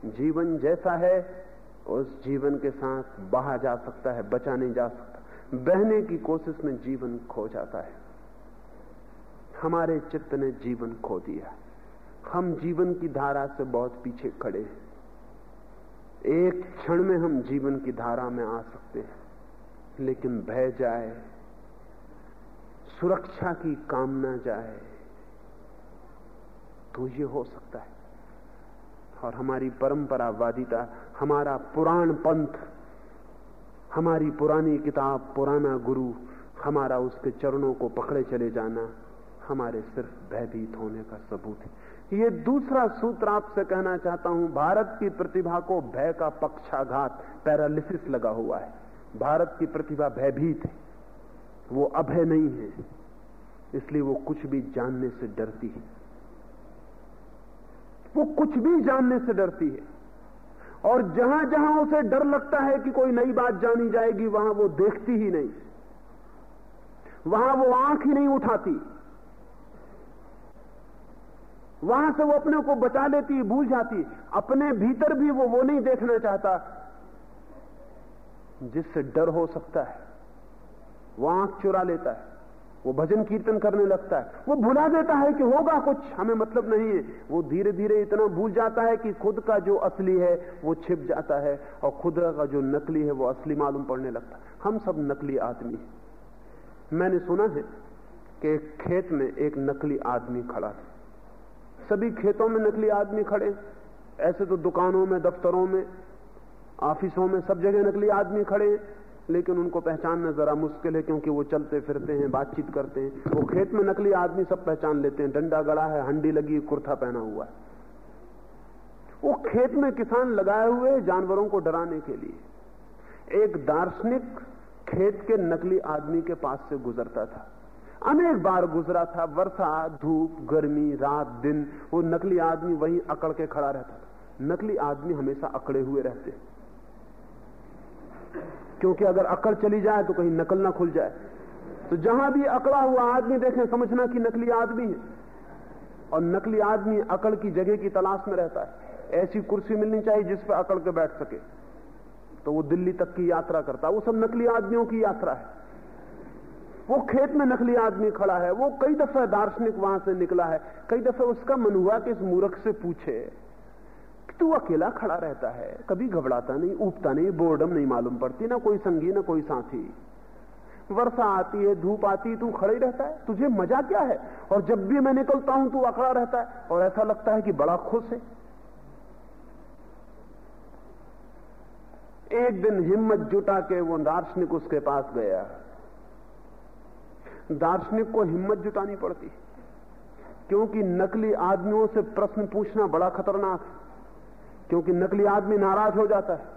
[SPEAKER 1] जीवन जैसा है, उस जीवन के साथ बहा जा सकता है बचा नहीं जा सकता बहने की कोशिश में जीवन खो जाता है। हमारे चित्त ने जीवन खो दिया। हम जीवन की धारा से बहुत पीछे खड़े हैं। एक क्षण में हम जीवन की धारा में आ सकते हैं। लेकिन भय जाए, सुरक्षा की कामना जाए तो ये हो सकता है। और हमारी परंपरावादिता, हमारा पुराण पंथ, हमारी पुरानी किताब, पुराना गुरु, हमारा उसके चरणों को पकड़े चले जाना, हमारे सिर्फ़ भयभीत होने का सबूत है। ये दूसरा सूत्र आपसे कहना चाहता हूँ, भारत की प्रतिभा को भय का पक्षाघात, पैरालिसिस लगा हुआ है। भारत की प्रतिभा भयभीत है। वो अभय नहीं है, इसलिए वो कुछ भी जानने से डरती है। वो कुछ भी जानने से डरती है। और जहाँ जहाँ उसे डर लगता है कि कोई नई बात जानी जाएगी, वहाँ वो देखती ही नहीं। वहाँ वो आँख ही नहीं उठाती। वहाँ से वो अपने को बचा लेती, भूल जाती। अपने भीतर भी वो वो नहीं देखना चाहता। जिससे डर हो सकता है, वो आँख चुरा लेता है, वो भजन कीर्तन करने लगता है, वो भुला देता है कि होगा कुछ, हमें मतलब नहीं है। वो धीरे धीरे इतना भूल जाता है कि खुद का जो असली है, वो छिप जाता है और खुद का जो नकली है, वो असली मालूम पड़ने लगता है। हम सब नकली आदमी हैं। मैंने सुना है कि खेत में एक नकली आदमी खड़ा था सभी खेतों में नकली आदमी खड़े ऐसे तो दुकानों में, दफ्तरों में ऑफिसों में सब जगह नकली आदमी खड़े लेकिन उनको पहचानना जरा मुश्किल है क्योंकि वो चलते फिरते हैं, बातचीत करते हैं। वो खेत में नकली आदमी सब पहचान लेते हैं। डंडा गड़ा है, हंडी लगी, कुर्ता पहना हुआ है। वो खेत में किसान लगाए हुए जानवरों को डराने के लिए। एक दार्शनिक खेत के नकली आदमी के पास से गुजरता था। अनेक बार गुजरा था। वर्षा, धूप, गर्मी, रात, दिन, वो नकली आदमी वहीं अकड़ के खड़ा रहता था। नकली आदमी हमेशा अकड़े हुए रहते हैं। क्योंकि अगर अकड़ चली जाए तो कहीं नकल ना खुल जाए। तो जहाँ भी अकड़ा हुआ आदमी देखें, समझना कि नकली आदमी है। और नकली आदमी अकड़ की जगह की तलाश में रहता है। ऐसी कुर्सी मिलनी चाहिए जिस पर अकड़ के बैठ सके। तो वो दिल्ली तक की यात्रा करता है। वो सब नकली आदमियों की यात्रा है। वो खेत में नकली आदमी खड़ा है। वो कई दफे दार्शनिक वहाँ से निकला है। कई दफे उसका मन हुआ कि इस मूर्ख से पूछे। तू अकेला खड़ा रहता है। कभी घबराता नहीं उठता नहीं बोर्डम नहीं मालूम पड़ती, ना कोई संगी, ना कोई साथी। वर्षा आती है, धूप आती है, तू खड़े रहता है। तुझे मज़ा क्या है? और जब भी मैं निकलता हूँ, तू अकड़ा रहता है। और ऐसा लगता है कि बड़ा खुश है। एक दिन हिम्मत जुटा के वो दार्शनिक उसके पास गया। दार्शनिक को हिम्मत जुटानी पड़ती। क्योंकि नकली आदमियों से प्रश्न पूछना बड़ा खतरनाक है क्योंकि नकली आदमी नाराज़ हो जाता है।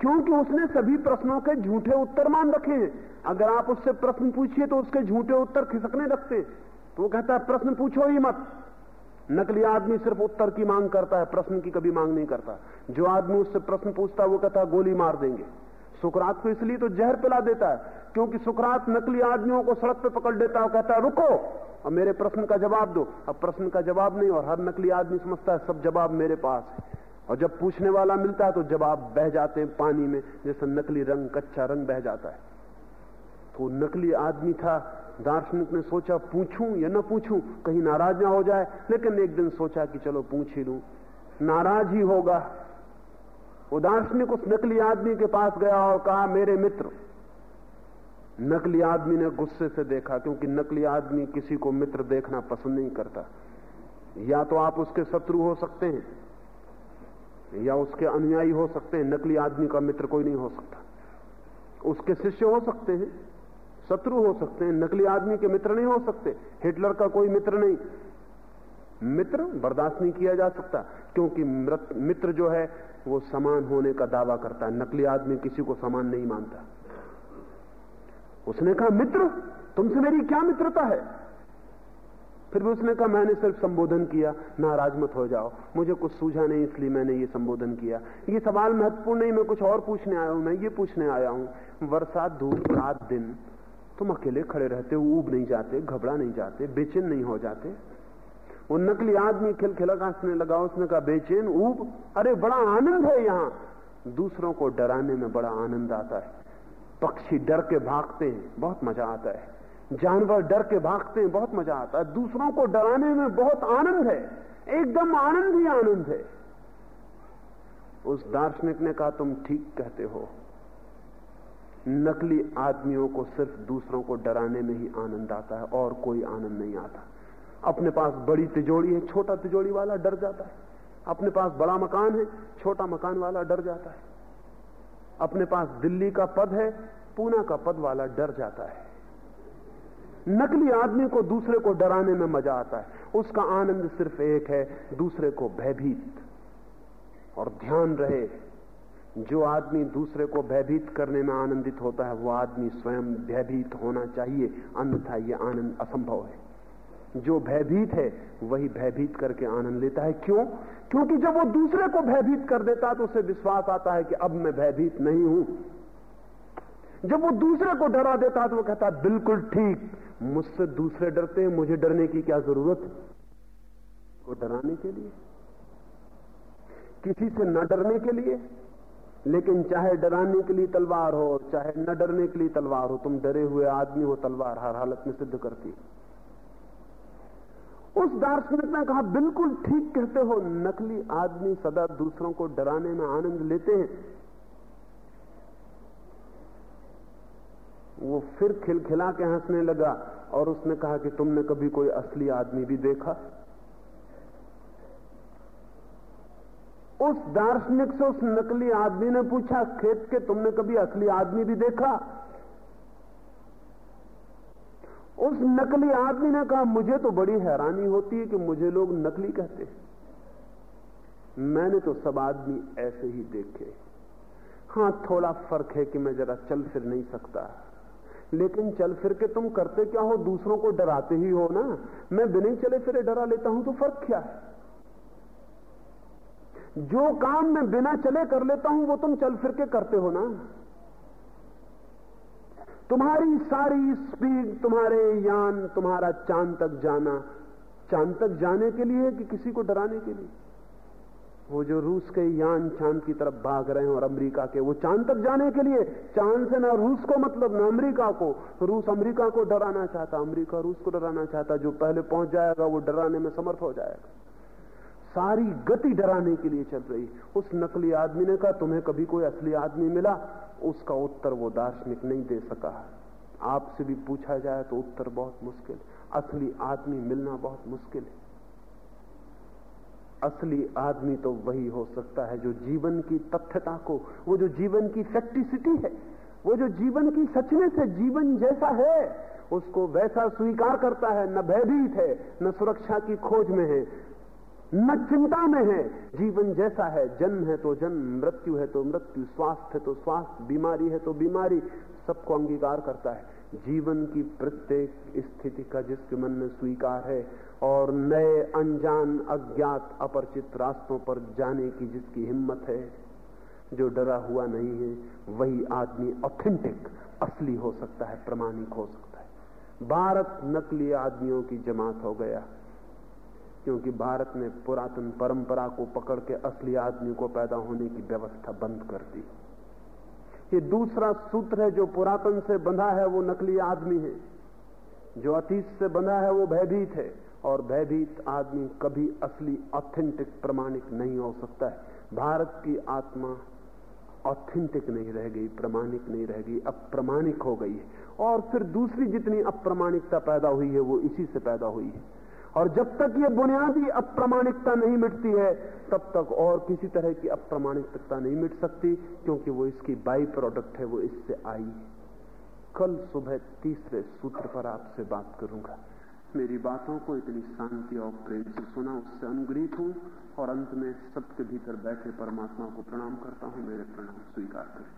[SPEAKER 1] क्योंकि उसने सभी प्रश्नों के झूठे उत्तर मान रखे हैं। अगर आप उससे प्रश्न पूछिए तो उसके झूठे उत्तर खिसकने लगते तो वो कहता है, प्रश्न पूछो ही मत। नकली आदमी सिर्फ़ उत्तर की मांग करता है, प्रश्न की कभी मांग नहीं करता। जो आदमी उससे प्रश्न पूछता है, वो कहता है, गोली मार देंगे। सुकरात को इसलिए तो जहर पिला देता है, क्योंकि सुकरात नकली आदमियों को सड़क पे पकड़ देता है कहता है, रुको और मेरे प्रश्न का जवाब दो। अब प्रश्न का जवाब नहीं, और हर नकली आदमी समझता है, सब जवाब मेरे पास है। और जब पूछने वाला मिलता है तो जवाब बह जाते हैं पानी में, जैसे नकली रंग, कच्चा रंग बह जाता है। तो नकली आदमी था, दार्शनिक ने सोचा, पूछूँ या न पूछूँ, कहीं नाराज़ ना हो जाए। लेकिन एक दिन सोचा कि चलो पूछ ही लू। नाराज़ ही होगा। वो दार्शनिक उस नकली आदमी के पास गया और कहा, मेरे मित्र, नकली आदमी ने गुस्से से देखा, क्योंकि नकली आदमी किसी को मित्र देखना पसंद नहीं करता। या तो आप उसके शत्रु हो सकते हैं, या उसके अनुयायी हो सकते हैं, नकली आदमी का मित्र कोई नहीं हो सकता। उसके शिष्य हो सकते हैं, शत्रु हो सकते हैं, नकली आदमी के मित्र नहीं हो सकते, हिटलर का कोई मित्र नहीं। मित्र बर्दाश्त नहीं किया जा सकता, क्योंकि मित्र जो है वो समान होने का दावा करता है। नकली आदमी किसी को समान नहीं मानता। उसने कहा, मित्र, तुमसे मेरी क्या मित्रता है? फिर भी उसने कहा, मैंने सिर्फ़ संबोधन किया, नाराज़ मत हो जाओ। मुझे कुछ सूझा नहीं, इसलिए मैंने ये संबोधन किया। ये सवाल महत्वपूर्ण नहीं, मैं कुछ और पूछने आया हूँ, मैं ये पूछने आया हूँ। वर्षा धूप रात दिन, तुम अकेले खड़े रहते हो, ऊब नहीं जाते, घबरा नहीं जाते, बेचैन नहीं हो जाते। वो नकली आदमी खिलखिला हंसने लगा, उसने कहा, बेचैन, ऊब, अरे बड़ा आनंद है यहाँ। दूसरों को डराने में बड़ा आनंद आता है। पक्षी डर के भागते हैं, बहुत मज़ा आता है। जानवर डर के भागते हैं, बहुत मज़ा आता है। दूसरों को डराने में बहुत आनंद है, एकदम आनंद ही आनंद है। उस दार्शनिक ने कहा, तुम ठीक कहते हो। नकली आदमियों को सिर्फ़ दूसरों को डराने में ही आनंद आता है, और कोई आनंद नहीं आता। अपने पास बड़ी तिजोड़ी है, छोटा तिजोड़ी वाला डर जाता है। अपने पास बड़ा मकान है, छोटा मकान वाला डर जाता है। अपने पास दिल्ली का पद है, पूना का पद वाला डर जाता है। नकली आदमी को दूसरे को डराने में मज़ा आता है। उसका आनंद सिर्फ़ एक है, दूसरे को भयभीत। और ध्यान रहे, जो आदमी दूसरे को भयभीत करने में आनंदित होता है, वो आदमी स्वयं भयभीत होना चाहिए, अन्यथा ये आनंद असंभव है। जो भयभीत है, वही भयभीत करके आनंद लेता है। क्यों? क्योंकि जब वो दूसरे को भयभीत कर देता है तो उसे विश्वास आता है कि अब मैं भयभीत नहीं हूँ। जब वो दूसरे को डरा देता है तो वो कहता है, बिल्कुल ठीक, मुझसे दूसरे डरते हैं, मुझे डरने की क्या ज़रूरत को डराने के लिए, किसी से न डरने के लिए, लेकिन चाहे डराने के लिए तलवार हो, चाहे न डरने के लिए तलवार हो, तुम डरे हुए आदमी हो, तलवार हर हालत में सिद्ध करती है। उस दार्शनिक ने कहा, बिल्कुल ठीक कहते हो, नकली आदमी सदा दूसरों को डराने में आनंद लेते हैं। वो फिर खिलखिला के हंसने लगा और उसने कहा कि तुमने कभी कोई असली आदमी भी देखा? उस दार्शनिक से उस नकली आदमी ने पूछा, खेत के तुमने कभी असली आदमी भी देखा? उस नकली आदमी ने कहा, मुझे तो बड़ी हैरानी होती है कि मुझे लोग नकली कहते हैं। मैंने तो सब आदमी ऐसे ही देखे हाँ। थोड़ा फ़र्क है कि मैं जरा चल फिर नहीं सकता। लेकिन चल फिर के तुम करते क्या हो? दूसरों को डराते ही हो ना? मैं बिना चले फिरे डरा लेता हूँ तो फ़र्क क्या है? जो काम मैं बिना चले कर लेता हूँ, वो तुम चल फिर के करते हो ना? तुम्हारी सारी स्पीड तुम्हारे यान, तुम्हारा चाँद तक जाना। चाँद तक जाने के लिए कि किसी को डराने के लिए? वो जो रूस के यान चाँद की तरफ़ भाग रहे हैं और अमेरिका के, वो चाँद तक जाने के लिए? चाँद से ना रूस को मतलब ना अमेरिका को। रूस अमेरिका को डराना चाहता, अमेरिका रूस को डराना चाहता। जो पहले पहुँच जाएगा, वो डराने में समर्थ हो जाएगा। सारी गति डराने के लिए चल रही। उस नकली आदमी ने कहा, तुम्हें कभी कोई असली आदमी मिला? उसका उत्तर वो दार्शनिक नहीं दे सका। आपसे भी पूछा जाए तो उत्तर बहुत मुश्किल। असली आदमी मिलना बहुत मुश्किल है। असली आदमी तो वही हो सकता है जो जीवन की तथ्यता को, वो जो जीवन की फैक्टिसिटी है, वो जो जीवन की सचने से जीवन जैसा है, उसको वैसा स्वीकार करता है, न भयभीत है, न सुरक्षा की खोज में है न चिंता में है। जीवन जैसा है, जन्म है तो जन्म, मृत्यु है तो मृत्यु, स्वास्थ्य है तो स्वास्थ्य, बीमारी है तो बीमारी, सबको अंगीकार करता है। जीवन की प्रत्येक स्थिति का जिसके मन में स्वीकार है और नए अनजान, अज्ञात, अपरिचित रास्तों पर जाने की जिसकी हिम्मत है, जो डरा हुआ नहीं है, वही आदमी ऑथेंटिक असली हो सकता है, प्रमाणिक हो सकता है। भारत नकली आदमियों की जमात हो गया। क्योंकि भारत ने पुरातन परंपरा को पकड़ के असली आदमी को पैदा होने की व्यवस्था बंद कर दी। ये दूसरा सूत्र है जो पुरातन से बंधा है, वो नकली आदमी है। जो अतीत से बंधा है, वो भयभीत है। और भयभीत आदमी कभी असली ऑथेंटिक प्रमाणिक नहीं हो सकता है। भारत की आत्मा ऑथेंटिक नहीं रह गई, प्रमाणिक नहीं रह गई, अप्रमाणिक हो गई है। और फिर दूसरी जितनी अप्रमाणिकता पैदा हुई है, वो इसी से पैदा हुई है। और जब तक ये बुनियादी अप्रमाणिकता नहीं मिटती है, तब तक और किसी तरह की अप्रमाणिकता नहीं मिट सकती, क्योंकि वो इसकी बाई प्रोडक्ट है, वो इससे आई कल सुबह तीसरे सूत्र पर आपसे बात करूँगा। मेरी बातों को इतनी शांति और प्रेम से सुना, उससे अनुग्रहित हूँ और अंत में सबके भीतर बैठे परमात्मा को प्रणाम करता हूँ, मेरे प्रणाम स्वीकार करें।